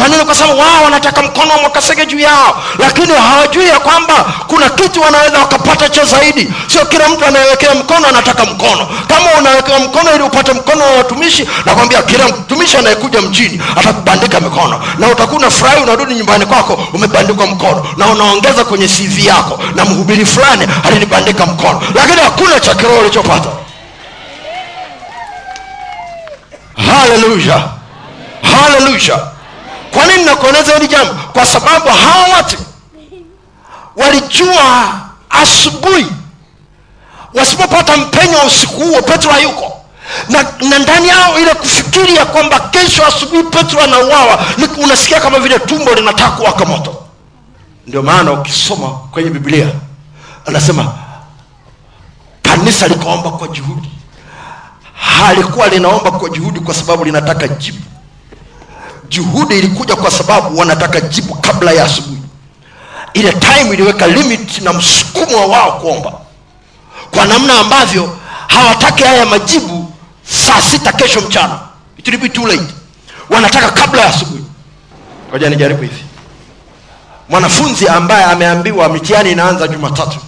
kwa nini? Kwa sababu wao wanataka mkono wa mwakasege juu yao. Lakini hawajui ya kwamba kuna kitu wanaweza wakapata cha zaidi. Sio kila mtu anayewekea mkono anataka mkono. Kama unawekewa mkono ili upate mkono wa watumishi nakwambia kila mtumishi anayekuja mjini atakubandika mikono na utakuwa unafurahi unarudi nyumbani kwako umebandikwa mkono. Na unaongeza kwenye cv yako. Na mhubiri fulani alinibandika mkono. Lakini hakuna cha kiroho ulichopata. Haleluya haleluya kwa nini nakueleza hili jambo? Kwa sababu hawa watu walijua asubuhi wasipopata mpenyo wa usiku huo petro hayuko. Na, na ndani yao ile kufikiri ya kwamba kesho asubuhi petro anauawa unasikia kama vile tumbo linataka kuwaka moto. Ndio maana ukisoma kwenye biblia anasema kanisa likaomba kwa juhudi. Halikuwa linaomba kwa juhudi kwa sababu linataka jibu juhudi ilikuja kwa sababu wanataka jibu kabla ya asubuhi. Ile time iliweka limit na msukumo wa wao kuomba. Kwa namna ambavyo hawataki haya majibu saa sita kesho mchana. It will be too late. Wanataka kabla ya asubuhi. Ngoja nijaribu hivi. Mwanafunzi ambaye ameambiwa mitihani inaanza jumatatu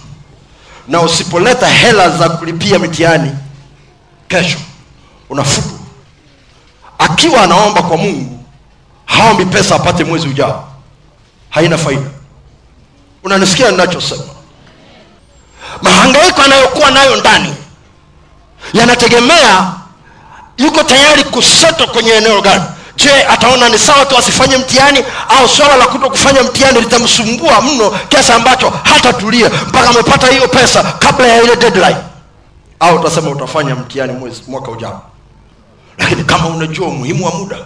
na usipoleta hela za kulipia mitihani kesho unafutwa akiwa anaomba kwa mungu haombi pesa apate mwezi ujao. Haina faida. Unanisikia ninachosema? Mahangaiko anayokuwa nayo ndani yanategemea yuko tayari kuseto kwenye eneo gani. Je ataona ni sawa tu asifanye mtihani au swala la kuto kufanya mtihani litamsumbua mno kiasi ambacho hatatulia mpaka amepata hiyo pesa kabla ya ile deadline? Au utasema utafanya mtihani mwezi mwaka ujao. Lakini kama unajua umuhimu wa muda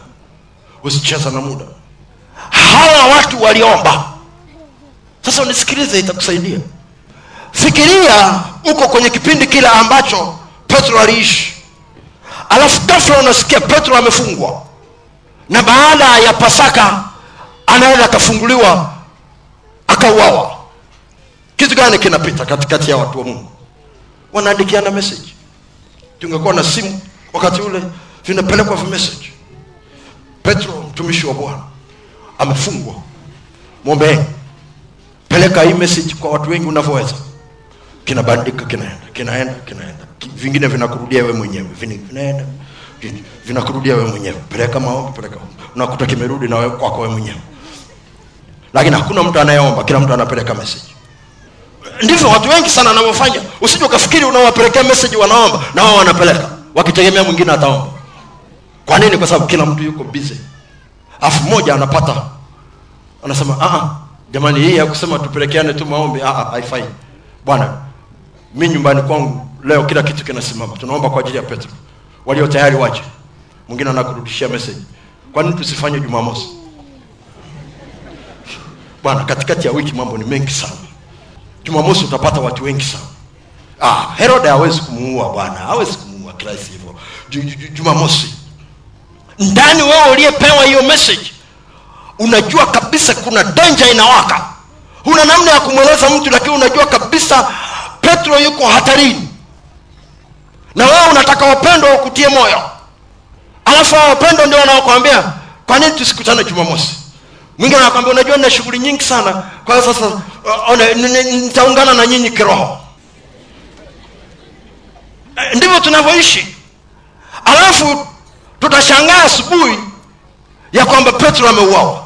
usicheza na muda. Hawa watu waliomba. Sasa unisikilize itakusaidia. Fikiria uko kwenye kipindi kile ambacho petro aliishi. Alafu ghafla unasikia petro amefungwa. Na baada ya pasaka anaweza akafunguliwa akauawa. Kitu gani kinapita katikati ya watu wa mungu? Wanaandikiana message. Tungekuwa na simu wakati ule vinapelekwa vimessage petro mtumishi wa bwana amefungwa. Mwombee peleka hii message kwa watu wengi unavyoweza. Kinabandika kinaenda kinaenda kinaenda. Ki- vingine vinakurudia wewe mwenyewe. Vinaenda vinakurudia wewe mwenyewe. Peleka maombi peleka unakuta kimerudi na wewe kwako wewe mwenyewe. Lakini hakuna mtu anayeomba. Kila mtu anapeleka message. Ndivyo watu wengi sana wanavyofanya. Usije ukafikiri unawapelekea message wanaomba na wao wanapeleka. Wakitegemea mwingine ataomba kwa nini? Kwa sababu kila mtu yuko busy. Alafu mmoja anapata anasema "Ah, ah, jamani hii ya kusema tupelekeane tu maombi ah, ah, haifai. Bwana mi nyumbani kwangu leo kila kitu kinasimama. Tunaomba kwa ajili ya petro. Walio tayari waje. Mwingine anakurudishia message. Kwa nini tusifanye jumamosi? Bwana katikati ya wiki mambo ni mengi sana. Jumamosi utapata watu wengi sana. Ah, herode hawezi kumuua bwana. Hawezi kumuua kirahisi hivyo Ju- ju- ju- jumamosi ndani wewe uliyepewa hiyo message unajua kabisa kuna danger inawaka. Huna namna ya kumweleza mtu lakini unajua kabisa petro yuko hatarini. Na wewe unataka wapendo wakutie moyo. Alafu hao wapendwa ndio wanaokwambia kwa nini tusikutane jumamosi? Mwingine anakwambia unajua nina shughuli nyingi sana. Kwa hiyo sasa nitaungana na nyinyi kiroho. Eh, ndivyo tunavyoishi. Alafu tutashangaa asubuhi ya kwamba petro ameuawa.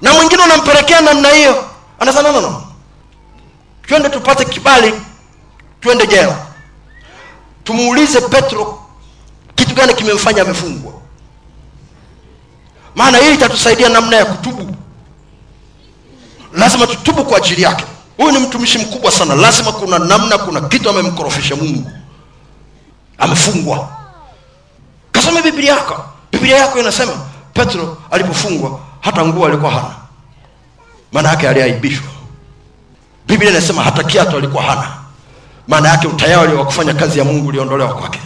Na mwingine unampelekea namna hiyo. Anasema no, no, twende tupate kibali twende jela. Tumuulize petro kitu gani kimemfanya amefungwa. Maana hii itatusaidia namna ya kutubu. Lazima tutubu kwa ajili yake. Huyu ni mtumishi mkubwa sana. Lazima kuna namna kuna kitu amemkorofisha mungu. Amefungwa kasome biblia yako. Biblia yako inasema petro alipofungwa hata nguo alikuwa hana. Maana yake aliaibishwa. Biblia inasema hata kiatu alikuwa hana. Maana yake utayari wa kufanya kazi ya mungu uliondolewa kwake.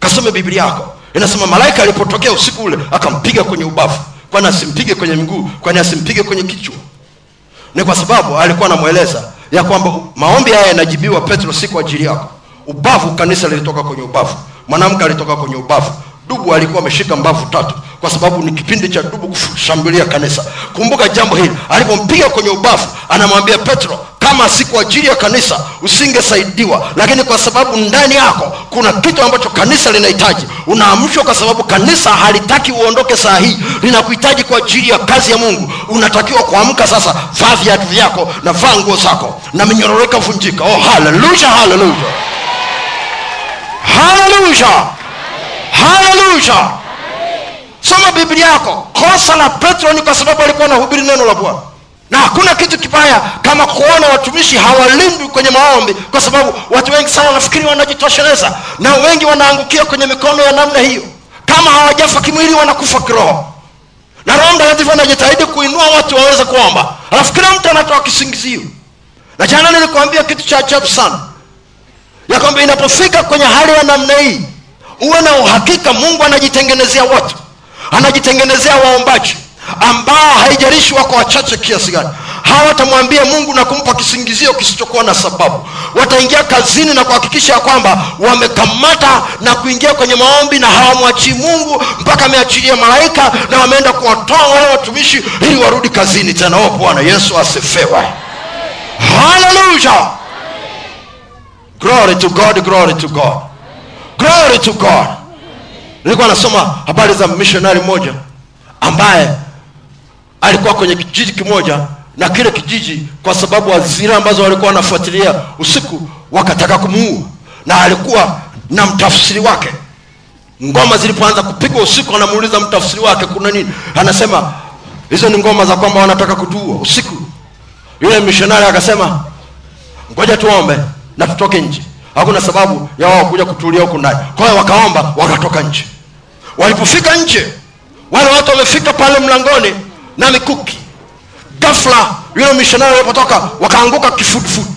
Kasome biblia yako. Inasema malaika alipotokea usiku ule akampiga kwenye ubavu. Kwani asimpige kwenye mguu kwani asimpige kwenye kichwa? Ni kwa sababu alikuwa anamweleza ya kwamba maombi haya yanajibiwa petro si kwa ajili yako. Ubavu kanisa lilitoka kwenye ubavu mwanamke alitoka kwenye ubavu. Dubu alikuwa ameshika mbavu tatu kwa sababu ni kipindi cha dubu kushambulia kanisa. Kumbuka jambo hili alipompiga kwenye ubavu anamwambia petro kama si kwa ajili ya kanisa usingesaidiwa. Lakini kwa sababu ndani yako kuna kitu ambacho kanisa linahitaji unaamshwa kwa sababu kanisa halitaki uondoke saa hii. Linakuhitaji kwa ajili ya kazi ya mungu. Unatakiwa kuamka sasa vaa viatu vyako na vaa nguo zako na minyororo ikavunjika oh haleluya haleluya haleluya haleluya soma biblia yako. Kosa la petro ni kwa sababu alikuwa anahubiri neno la bwana. Na hakuna kitu kibaya kama kuona watumishi hawalindwi kwenye maombi kwa sababu watu wengi sana wanafikiri wanajitosheleza na wengi wanaangukia kwenye mikono ya namna hiyo. Kama hawajafa kimwili wanakufa kiroho. Na roho mtakatifu anajitahidi kuinua watu waweze kuomba. Alafu kila mtu anatoa kisingizio. Na jana nilikuambia kitu cha ajabu sana ya kwamba inapofika kwenye hali ya namna hii uwe na uhakika mungu anajitengenezea watu anajitengenezea waombaji ambao haijarishi wako wachache kiasi gani. Hawa watamwambia mungu na kumpa kisingizio kisichokuwa na sababu. Wataingia kazini na kuhakikisha ya kwamba wamekamata na kuingia kwenye maombi na hawamwachii mungu mpaka ameachilia malaika na wameenda kuwatoa wale watumishi ili warudi kazini tena. O bwana yesu asifiwe. Haleluya glory to god glory to god. Glory to god. Nilikuwa nasoma habari za missionary mmoja ambaye alikuwa kwenye kijiji kimoja na kile kijiji kwa sababu hazira ambazo walikuwa wanafuatilia usiku wakataka kumuua. Na alikuwa na mtafsiri wake. Ngoma zilipoanza kupigwa usiku anamuuliza mtafsiri wake kuna nini? Anasema hizo ni ngoma za kwamba wanataka kutuua usiku. Yule mishonari akasema ngoja tuombe na tutoke nje. Hakuna sababu ya wao kuja kutulia huku ndani. Kwa hiyo wakaomba wakatoka nje. Walipofika nje wale watu wamefika pale mlangoni na mikuki. Gafla yule mishonari alipotoka wakaanguka kifudifuti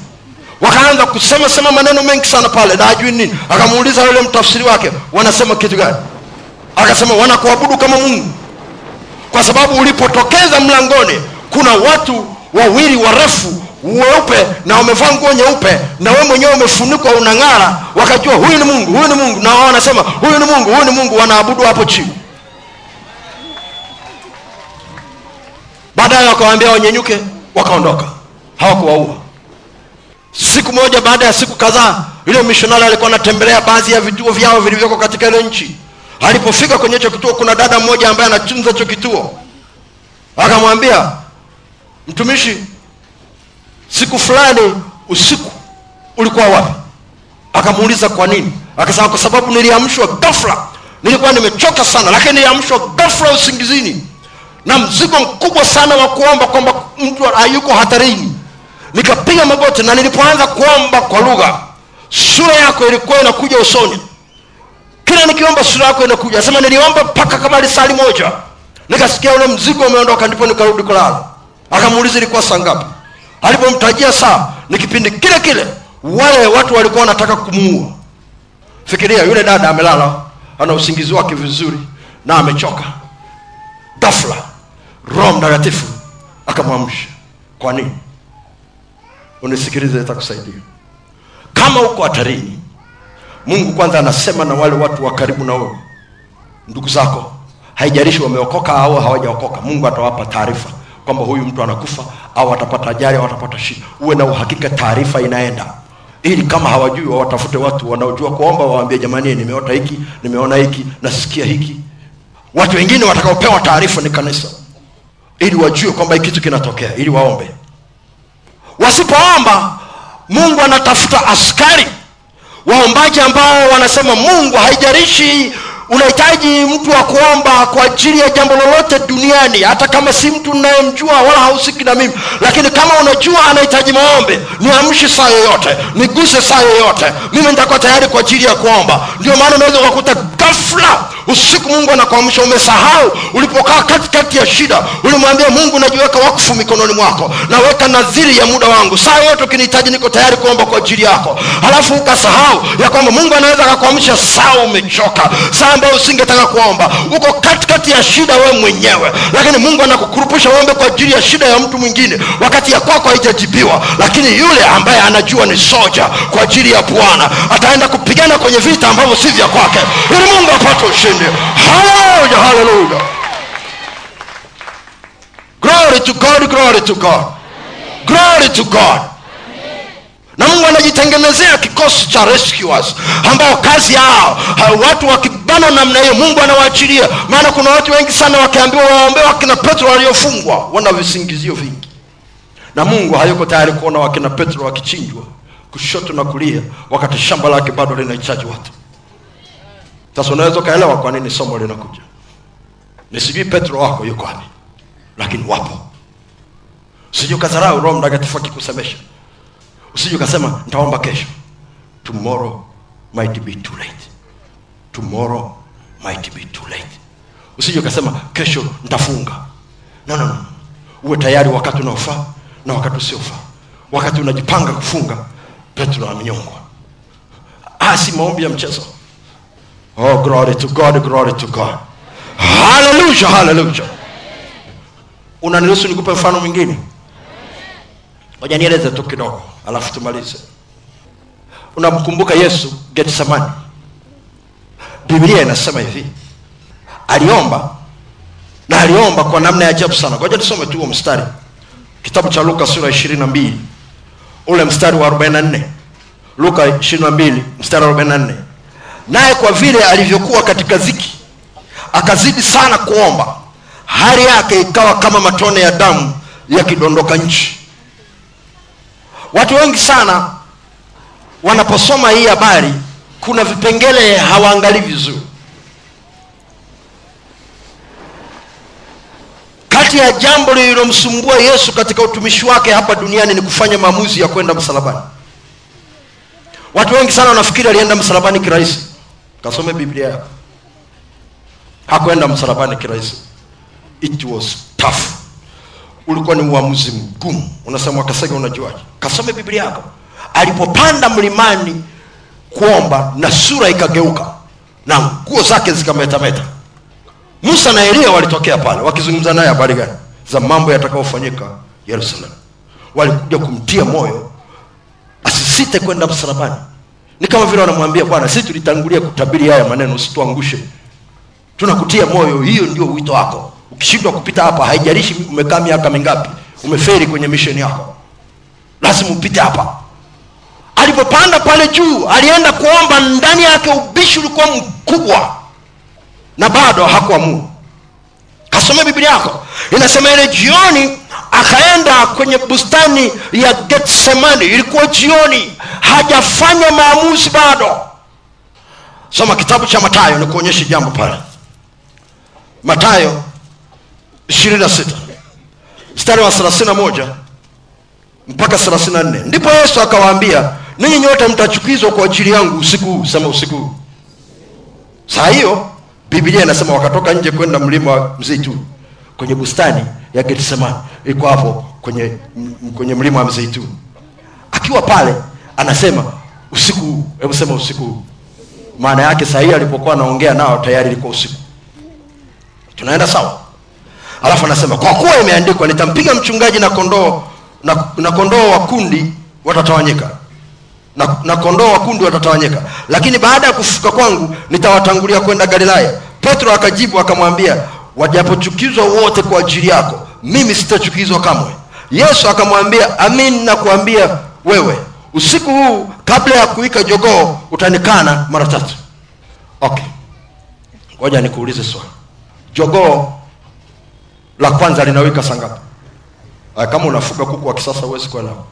wakaanza kusema sema maneno mengi sana pale na ajui nini. Akamuuliza yule mtafsiri wake wanasema kitu gani? Akasema wanakuabudu kama mungu. Kwa sababu ulipotokeza mlangoni kuna watu wawili warefu weupe na wamevaa nguo nyeupe na we mwenyewe umefunikwa unang'ara wakajua huyu ni mungu huyu ni mungu. Na wao wanasema huyu ni mungu huyu ni mungu. Wanaabudu hapo chini. Baadaye wakawaambia wanyenyuke wakaondoka. Hawakuwaua. Siku moja baada ya siku kadhaa yule mishonari alikuwa anatembelea baadhi ya vituo vyao vilivyoko katika ile nchi. Alipofika kwenye hicho kituo kuna dada mmoja ambaye anachunza hicho kituo. Akamwambia mtumishi siku fulani usiku ulikuwa wapi? Akamuuliza kwa nini? Akasema kwa sababu niliamshwa ghafla. Nilikuwa nimechoka sana lakini niliamshwa ghafla usingizini. Na mzigo mkubwa sana wa kuomba kwamba mtu hayuko hatarini. Nikapiga magoti na nilipoanza kuomba kwa lugha sura yako ilikuwa inakuja usoni. Kila nikiomba sura yako inakuja. Sema niliomba mpaka kama lisali moja. Nikasikia ule mzigo umeondoka ndipo nikarudi kulala. Akamuuliza ilikuwa saa ngapi alipomtajia saa ni kipindi kile kile wale watu walikuwa wanataka kumuua. Fikiria yule dada amelala ana usingizi wake vizuri na amechoka. Ghafla roho mtakatifu akamwamsha. Kwa nini? Unisikilize itakusaidia kama uko hatarini mungu kwanza anasema na wale watu wa karibu na wewe. Ndugu zako haijarishi wameokoka au hawajaokoka mungu atawapa taarifa kwamba huyu mtu anakufa au watapata ajali au watapata shida. Uwe na uhakika taarifa inaenda. Ili kama hawajui wawatafute watu wanaojua kuomba waambie jamani nimeota hiki nimeona hiki nasikia hiki. Watu wengine watakaopewa taarifa ni kanisa. Ili wajue kwamba hiki kitu kinatokea ili waombe. Wasipoomba mungu anatafuta askari. Waombaji ambao wanasema mungu haijarishi unahitaji mtu wa kuomba kwa ajili ya jambo lolote duniani hata kama si mtu unayemjua wala hausiki na mimi. Lakini kama unajua anahitaji maombe niamshi saa yoyote niguse saa yoyote. Mimi nitakuwa tayari kwa ajili ya kuomba. Ndio maana unaweza ukakuta ghafla usiku mungu anakuamsha umesahau ulipokaa katikati ya shida. Ulimwambia mungu najiweka wakfu mikononi mwako naweka nadhiri ya muda wangu. Saa yote ukinihitaji niko tayari kuomba kwa ajili yako. Halafu ukasahau ya kwamba mungu anaweza akakuamsha saa umechoka saa ambayo usingetaka kuomba. Uko katikati ya shida wewe mwenyewe. Lakini mungu anakukurupusha uombe kwa ajili ya shida ya mtu mwingine. Wakati ya kwako haijajibiwa lakini yule ambaye anajua ni soja kwa ajili ya bwana ataenda kupigana kwenye vita ambavyo si vya kwake. Ili mungu apate ushindi. Haleluya haleluya. Glory to god glory to god. Glory to god na mungu anajitengenezea kikosi cha rescuers ambao kazi yao watu wakibana namna hiyo mungu anawaachilia maana kuna watu wengi sana wakiambiwa waombe wakina petro waliofungwa wana visingizio vingi. Na mungu hayuko tayari kuona wakina petro wakichinjwa kushoto na kulia wakati shamba lake bado linahitaji watu. Sasa unaweza ukaelewa kwa nini somo linakuja. Nisijui petro wako yuko wapi lakini wapo. Sijui ukadharau roho mtakatifu akikusemesha usije ukasema nitaomba kesho. Tomorrow might be too late. Tomorrow might be too late. Usije ukasema kesho nitafunga. No, no, no. uwe tayari wakati unaofaa na wakati usiofaa. Wakati unajipanga kufunga petro amenyongwa asi si maombi ya mchezo. Oh glory to god glory to god. Haleluya haleluya unaniruhusu nikupe mfano mwingine? Hoja nieleze tu kidogo alafu tumalize. Unamkumbuka yesu getsemani biblia inasema hivi. Aliomba na aliomba kwa namna ya ajabu sana. Ngoja tusome tu huo mstari. Kitabu cha luka sura ishirini na mbili. Ule mstari wa 44 luka 22 mstari wa 44 naye kwa vile alivyokuwa katika ziki akazidi sana kuomba hali yake ikawa kama matone ya damu yakidondoka nchi watu wengi sana wanaposoma hii habari kuna vipengele hawaangalii vizuri. Kati ya jambo lililomsumbua yesu katika utumishi wake hapa duniani ni kufanya maamuzi ya kwenda msalabani. Watu wengi sana wanafikiri alienda msalabani kirahisi. Kasome biblia yako. Hakwenda msalabani kirahisi. It was tough ulikuwa ni uamuzi mgumu. Unasema kasega unajuaje? Kasome biblia yako. Alipopanda mlimani kuomba na sura ikageuka na nguo zake zikametameta. Musa na elia walitokea pale wakizungumza naye habari gani? Za mambo yatakayofanyika yerusalemu. Walikuja kumtia moyo asisite kwenda msalabani. Ni kama vile wanamwambia bwana sisi tulitangulia kutabiri haya maneno usituangushe. Tunakutia moyo hiyo ndio wito wako ukishindwa kupita hapa haijalishi umekaa miaka mingapi umeferi kwenye misheni yako lazima upite hapa. Alipopanda pale juu alienda kuomba ndani yake ubishi ulikuwa mkubwa na bado hakuamua. Kasome biblia yako. Inasema ile jioni akaenda kwenye bustani ya getsemani ilikuwa jioni hajafanya maamuzi bado. Soma kitabu cha matayo nikuonyeshe jambo pale. Matayo 26 mstari wa 31 mpaka 34 ndipo yesu akawaambia ninyi nyote mtachukizwa kwa ajili yangu usiku sema usiku saa hiyo biblia inasema wakatoka nje kwenda mlima wa kwenye bustani ya getsemani iko hapo kwenye, kwenye mlima wa mzeituni akiwa pale anasema usiku hebu sema usiku maana yake saa hii alipokuwa anaongea nao tayari ilikuwa usiku. Tunaenda sawa alafu anasema kwa kuwa imeandikwa nitampiga mchungaji na kondoo na, na kondoo wa kundi watatawanyika. Na, na kondoo wa kundi watatawanyika. Lakini baada ya kufuka kwangu nitawatangulia kwenda galilaya. Petro akajibu akamwambia wajapochukizwa wote kwa ajili yako mimi sitachukizwa kamwe. Yesu akamwambia amin nakuambia wewe usiku huu kabla ya kuika jogoo utanikana mara tatu. Okay. Ngoja nikuulize swali. Jogoo la kwanza linawika saa ngapi Ah, kama unafuga kuku wa kisasa huwezi nao.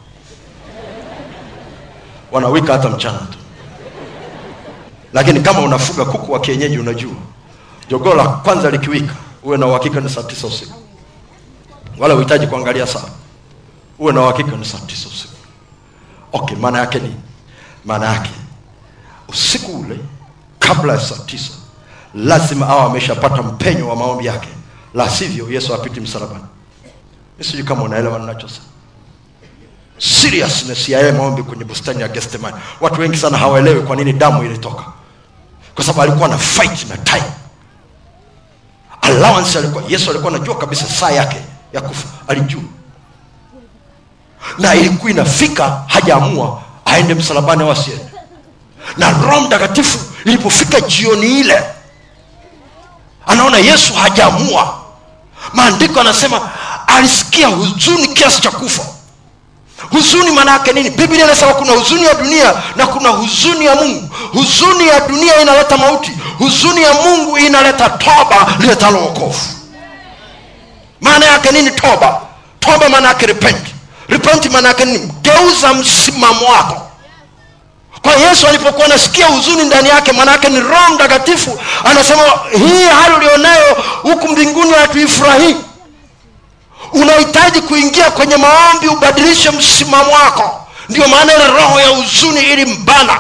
Wanawika hata mchana tu. Lakini kama unafuga kuku wa kienyeji unajua jogoo la kwanza likiwika uwe na uhakika ni saa tisa usiku. Wala uhitaji kuangalia saa uwe na uhakika ni saa tisa usiku. Okay maana yake ni maana yake usiku ule kabla ya saa tisa lazima awa ameshapata mpenyo wa maombi yake la sivyo yesu apiti msalabani sijui kama unaelewa ninachosema seriousness ya yale maombi kwenye bustani ya Gethsemane. Watu wengi sana hawaelewi kwa nini damu ilitoka, kwa sababu alikuwa na fight na time allowance. Alikuwa Yesu alikuwa anajua kabisa saa yake ya kufa, alijua na ilikuwa inafika, hajaamua aende msalabani au asiende. Na Roho Mtakatifu ilipofika jioni ile, anaona Yesu hajaamua. Maandiko anasema alisikia huzuni kiasi cha kufa. Huzuni maana yake nini? Biblia inasema kuna huzuni ya dunia na kuna huzuni ya mungu. Huzuni ya dunia inaleta mauti. Huzuni ya mungu inaleta toba liletalo wokovu. Maana yake nini? Toba. Toba maana yake repent. Repent maana yake nini? Geuza msimamo wako kwa yesu alipokuwa anasikia huzuni ndani yake maana yake ni roho mtakatifu anasema hii hali ulionayo huku mbinguni hatuifurahii. Unahitaji kuingia kwenye maombi ubadilishe msimamo wako. Ndio maana ile roho ya huzuni ili mbana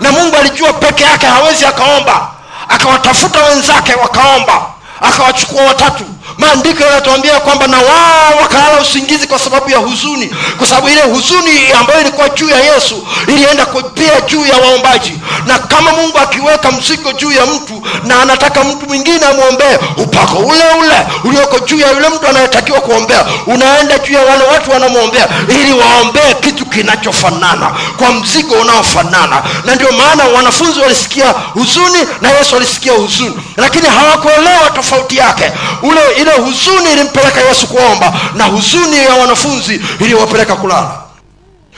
na mungu alijua peke yake hawezi akaomba. Akawatafuta wenzake wakaomba. Akawachukua watatu maandiko yanatuambia kwamba na wao wakalala usingizi kwa sababu ya huzuni kwa sababu ile huzuni ambayo ilikuwa juu ya yesu ilienda pia juu ya waombaji. Na kama mungu akiweka mzigo juu ya mtu na anataka mtu mwingine amwombee upako ule ule ulioko juu ya yule mtu anayetakiwa kuombea unaenda juu ya wale watu wanamwombea ili waombee kitu kinachofanana kwa mzigo unaofanana. Na ndio maana wanafunzi walisikia huzuni na yesu alisikia huzuni. Lakini hawakuelewa tofauti yake. Ule ile huzuni ilimpeleka yesu kuomba na huzuni ya wanafunzi iliwapeleka kulala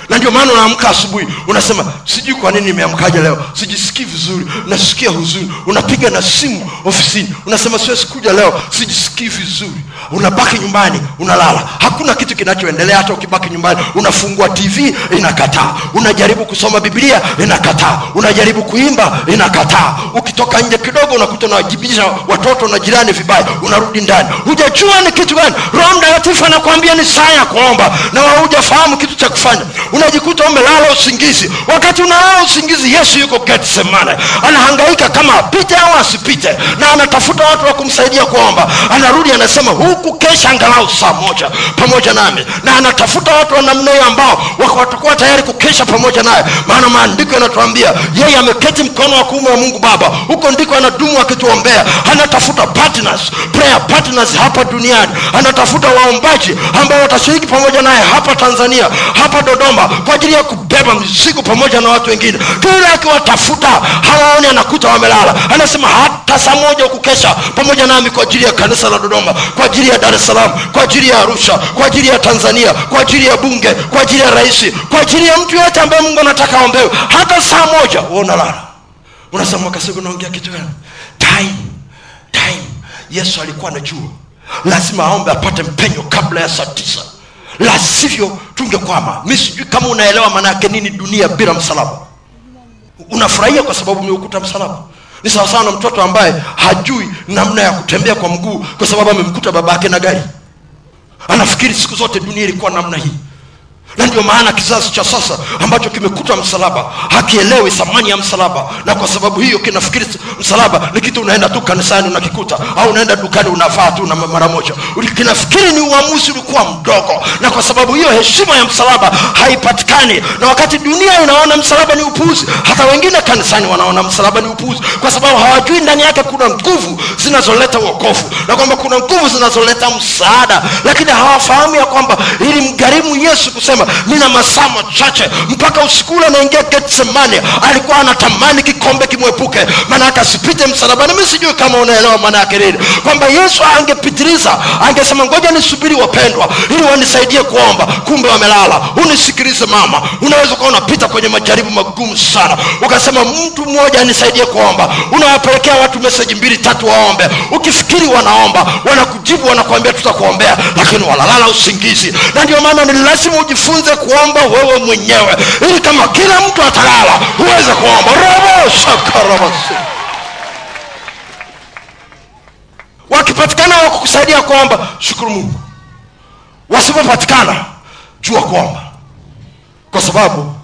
na ndio maana unaamka asubuhi unasema sijui kwa nini nimeamkaja leo sijisikii vizuri nasikia huzuni. Unapiga na simu ofisini unasema siwezi kuja leo sijisikii vizuri. Unabaki nyumbani unalala. Hakuna kitu kinachoendelea hata ukibaki nyumbani unafungua tv inakataa. Unajaribu kusoma biblia inakataa. Unajaribu kuimba inakataa. Ukitoka nje kidogo unakuta unawajibisha watoto na jirani vibaya unarudi ndani. Hujajua ni kitu gani. Roho mtakatifu anakuambia ni saa ya kuomba na hujafahamu kitu cha kufanya unajikuta umelala usingizi. Wakati unalala usingizi yesu yuko getsemane. Anahangaika kama apite au asipite. Na anatafuta watu wa kumsaidia kuomba. Anarudi anasema huku kesha angalau saa moja pamoja nami. Na anatafuta watu wa namna hiyo ambao watakuwa tayari kukesha pamoja naye. Maana maandiko yanatuambia yeye ameketi mkono wa kuume wa mungu baba. Huko ndiko anadumu akituombea. Anatafuta partners prayer partners hapa duniani. Anatafuta waombaji ambao watashiriki pamoja naye hapa tanzania hapa dodoma kwa ajili ya kubeba mzigo pamoja na watu wengine. Kila akiwatafuta hawaoni anakuta wamelala. Anasema hata saa moja ukukesha pamoja nami kwa ajili ya kanisa la dodoma kwa ajili ya dar es salaam kwa ajili ya arusha kwa ajili ya tanzania kwa ajili ya bunge kwa ajili ya rais kwa ajili ya mtu yoyote ambaye mungu anataka aombewe. Hata saa moja unalala. Unasema wakasiku naongea kitu gani? Time time. Yesu alikuwa anajua. Lazima aombe apate mpenyo kabla ya saa tisa. La sivyo tungekwama. Mi sijui kama unaelewa maana yake nini dunia bila msalaba. Unafurahia kwa sababu umeukuta msalaba? Ni sawasawa na mtoto ambaye hajui namna ya kutembea kwa mguu kwa sababu amemkuta baba yake na gari. Anafikiri siku zote dunia ilikuwa namna hii na ndio maana kizazi cha sasa ambacho kimekuta msalaba. Hakielewi thamani ya msalaba. Na kwa sababu hiyo kinafikiri msalaba ni kitu unaenda tu kanisani unakikuta au unaenda dukani unavaa tu na mara moja. Kinafikiri ni uamuzi ulikuwa mdogo. Na kwa sababu hiyo heshima ya msalaba haipatikani. Na wakati dunia inaona msalaba ni upuuzi hata wengine kanisani wanaona msalaba ni upuuzi kwa sababu hawajui ndani yake kuna nguvu zinazoleta uokovu na kwamba kuna nguvu zinazoleta msaada. Lakini hawafahamu ya kwamba ili mgharimu yesu kusema nina masaa machache mpaka usiku ule anaingia getsemani alikuwa anatamani kikombe kimwepuke maanake asipite msalabani. Mi sijui kama unaelewa maana yake nini. Kwamba yesu angepitiliza angesema ngoja nisubiri wapendwa ili wanisaidie kuomba kumbe wamelala. Unisikilize mama unaweza ukawa unapita kwenye majaribu magumu sana. Ukasema mtu mmoja anisaidie kuomba. Unawapelekea watu meseji mbili tatu waombe. Ukifikiri wanaomba wanakujibu wanakuambia tutakuombea lakini wanalala usingizi. Na ndio maana ni lazima ujifunze jifunze kuomba wewe mwenyewe. Ili kama kila mtu atalala uweze kuomba. Robo shakarabasi. Wakipatikana wakukusaidia kuomba shukuru mungu. Wasipopatikana jua kuomba. Kwa sababu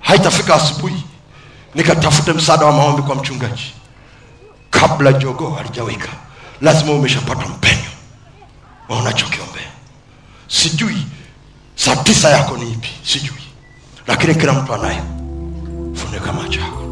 haitafika asubuhi nikatafute msaada wa maombi kwa mchungaji. Kabla jogoo halijawika lazima umeshapata mpenyo wa unachokiombea. Sijui saa tisa yako ni ipi? Sijui. Lakini kila mtu anayo. Funika macho yako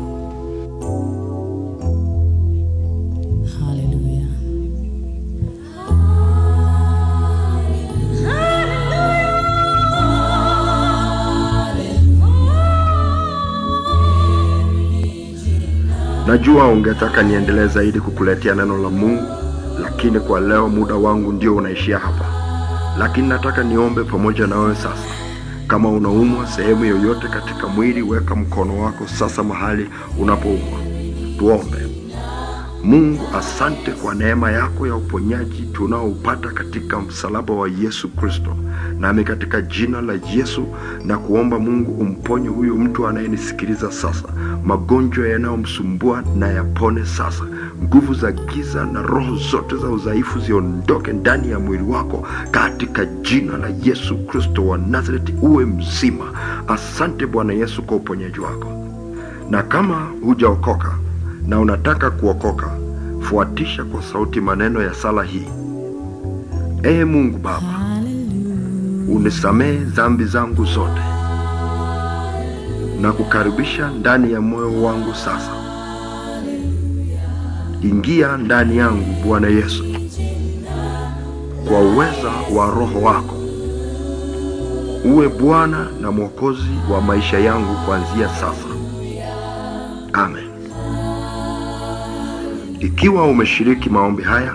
najua ungetaka niendelee zaidi kukuletea neno la mungu lakini kwa leo muda wangu ndio unaishia hapa lakini nataka niombe pamoja na wewe sasa. Kama unaumwa sehemu yoyote katika mwili weka mkono wako sasa mahali unapoumwa. Tuombe. Mungu asante kwa neema yako ya uponyaji tunaoupata katika msalaba wa yesu kristo nami katika jina la yesu na kuomba mungu umponye huyu mtu anayenisikiliza sasa. Magonjwa yanayomsumbua na yapone sasa. Nguvu za giza na roho zote za udhaifu ziondoke ndani ya mwili wako katika jina la yesu kristo wa nazareti uwe mzima. Asante bwana yesu kwa uponyaji wako. Na kama hujaokoka na unataka kuokoka fuatisha kwa sauti maneno ya sala hii. Ee mungu baba unisamehe dhambi zangu zote na kukaribisha ndani ya moyo wangu sasa. Ingia ndani yangu bwana yesu kwa uweza wa roho wako. Uwe bwana na mwokozi wa maisha yangu kuanzia sasa. Amen. Ikiwa umeshiriki maombi haya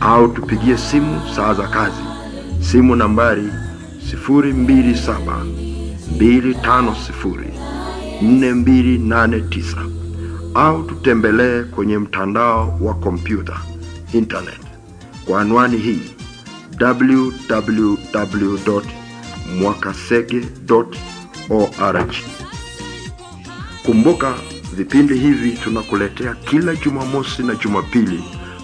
au tupigie simu saa za kazi. Simu nambari 027 250 4289 au tutembelee kwenye mtandao wa kompyuta internet. Kwa anwani hii www.mwakasege.org kumbuka vipindi hivi tunakuletea kila jumamosi na jumapili